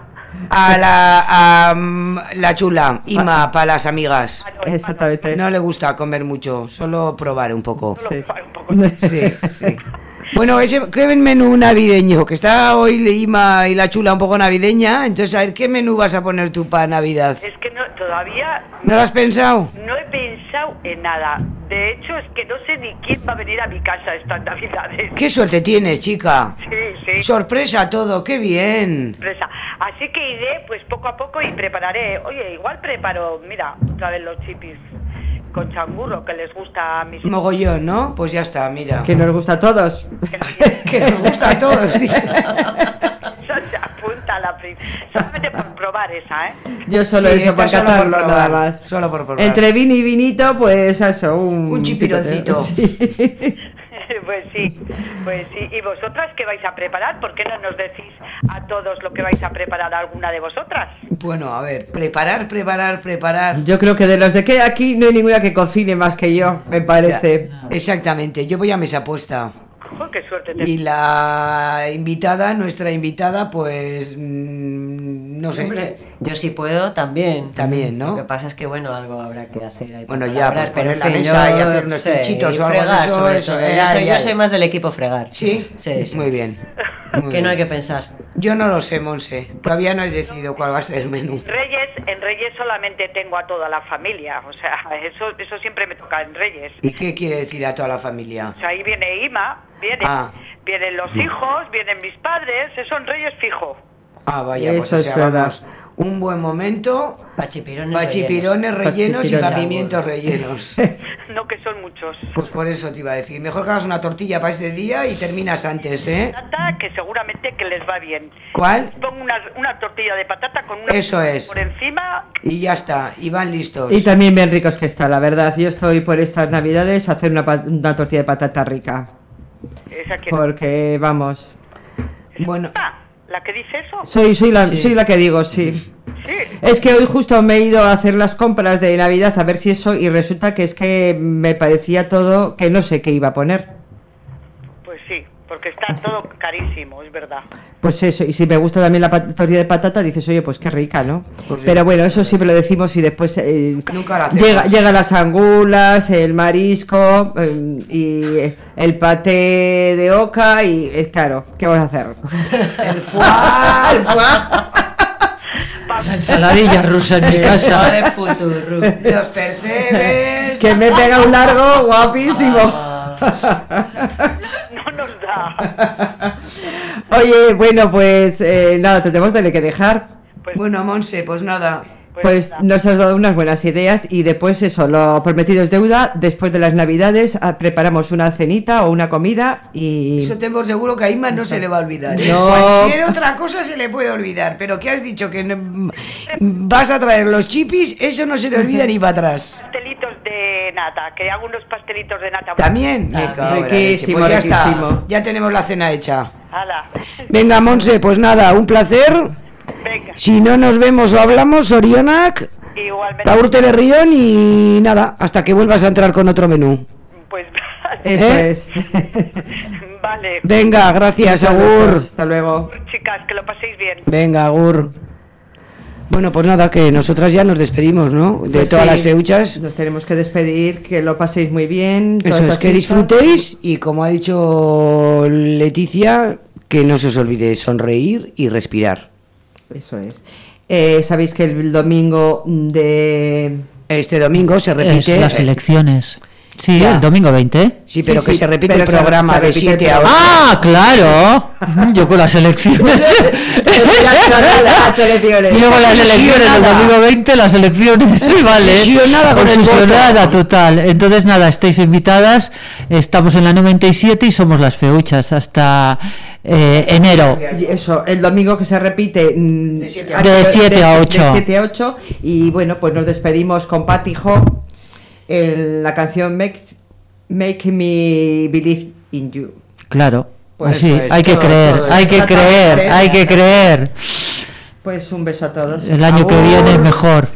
A la, a, mm, la chula, Ima, para las amigas. Exactamente. No le gusta comer mucho, solo probar un poco. Solo Sí. para un poco. Sí, sí. Bueno, ese, ¿qué menú navideño? Que está hoy Ima y la chula un poco navideña. Entonces, a ver, ¿qué menú vas a poner tú para Navidad? Es que no, todavía ¿No lo has pensado? no he pensado en nada. De hecho, es que no sé ni quién va a venir a mi casa estas navidades. ¿Qué suerte tienes, chica? Sí, sí. Sorpresa todo, qué bien. sorpresa. Así que iré pues poco a poco y prepararé. Oye, igual preparo, mira, otra vez los chipis con changurro que les gusta a mis Mogollón, ¿no? Pues ya está, mira. que nos gusta a todos. Que nos gusta a todos. se apunta a la Solamente por probar esa, ¿eh? Yo solo Sí, eso, esta para solo por catarlo probar, nada más. solo por probar. Entre vino y vinito, pues eso, un, Un chipironcito. Sí. Pues sí, pues sí. ¿Y vosotras qué vais a preparar? ¿Por qué no nos decís a todos lo que vais a preparar alguna de vosotras? Bueno, a ver, preparar, preparar, preparar. Yo creo que de las de que hay aquí no hay ninguna que cocine más que yo, me parece. O sea, exactamente, yo voy a mesa puesta. Jo, qué suerte te Y la invitada, nuestra invitada, pues mm, no sé. Hombre, yo si puedo también. También, ¿no? Lo que pasa es que, bueno, algo habrá que hacer ahí. Bueno, ya, pues poner en la mesa yo, y hacer unos sí, pinchitos y o algo de fregar, eso, sobre eso, todo. eh, Yo soy, yo más del equipo fregar. ¿Sí? Sí, sí. Muy bien. Muy Que no hay que pensar. Yo no lo sé, Monse. Todavía no he decidido cuál va a ser el menú. Reyes, en Reyes solamente tengo a toda la familia, o sea, eso, eso siempre me toca en Reyes. ¿Y qué quiere decir a toda la familia? O sea, ahí viene Ima, Ah. vienen los hijos, vienen mis padres, eso en Reyes fijo. Ah, vaya, pues Eso o es sea, verdad. vamos, un buen momento Pachipirones. para chipirones rellenos y Pachipirones. pimientos rellenos. No que son muchos. Pues por eso te iba a decir. Mejor que hagas una tortilla para ese día y terminas antes, ¿eh? Patata que seguramente que les va bien. ¿Cuál? Pongo una, una tortilla de patata con una Eso es. por encima. Y ya está, y van listos. Y también bien ricos que está, la verdad. Yo estoy por estas navidades a hacer una, pa- una tortilla de patata rica. Esa que Porque, vamos, Bueno, la que dice eso. soy, soy, la, soy la que digo, sí. Sí. Es que hoy justo me he ido a hacer las compras de Navidad a ver si eso y resulta que es que me parecía todo que no sé qué iba a poner. Porque está todo carísimo, es verdad. Pues eso, y si me gusta también la tortilla de patata, dices, oye, pues qué rica, ¿no? Pues sí. Pero bueno, eso siempre lo decimos y después eh, Nunca lo hacemos. llega, llegan las angulas, el marisco eh, y el paté de oca y eh, claro, ¿qué vamos a hacer? el foie, el foie, Ensaladilla rusa en mi casa. de puturru. los percebes. que me pega un largo guapísimo. Oye, bueno, pues eh, nada, te tenemos que dejar. Bueno, Monse, pues nada. Pues nos has dado unas buenas ideas y después eso, lo prometido es deuda. Después de las navidades ah, preparamos una cenita o una comida y... Eso tengo seguro que a Inma no se le va a olvidar. ¿eh? No. Cualquier otra cosa se le puede olvidar, pero que has dicho que no- vas a traer los chipis, eso no se le olvida ni para atrás. Pastelitos de nata, que hago unos pastelitos de nata. ¿También? Leche. riquísimo, Pues ya está, riquísimo. ya tenemos la cena hecha. Hala. Venga, Monse, pues nada, un placer. Si no nos vemos o hablamos, Orionak, Igualmente. Taur Telerrión y nada, hasta que vuelvas a entrar con otro menú. Pues Eso ¿Eh? es. vale. Venga, gracias, Muchas Agur. gracias, Hasta luego. Chicas, que lo paséis bien. Venga, Agur. Bueno, pues nada, que nosotras ya nos despedimos, ¿no? De Pues todas sí, las feuchas. Nos tenemos que despedir, que lo paséis muy bien. Eso es, que fiesta. disfrutéis y como ha dicho Leticia, que no se os olvide sonreír y respirar. Eso es. Eh, Sabéis que el domingo de... Este domingo se Es repite... las elecciones. Sí, Ya. el domingo 20. Sí, pero Sí, que sí, se repite pero el programa se de repite el 7 a 8. ¡Ah, claro! Yo con las elecciones. Las elecciones. Y luego las elecciones, el Obsesionada. domingo 20, las elecciones, ¿vale? Obsesionada con el Obsesionada voto. total. Entonces, nada, estáis invitadas. Estamos en la 97 y somos las feuchas hasta eh, enero. Y Eso, el domingo que se repite mm, De siete a antes ocho. De siete a de ocho. 7 a 8. Y bueno, pues nos despedimos con Patty En la canción Make, Make Me Believe in You. Claro. Pues Así, es, hay que creer, hay que eso. creer, hay que creer. Pues un beso a todos. El año que viene es mejor.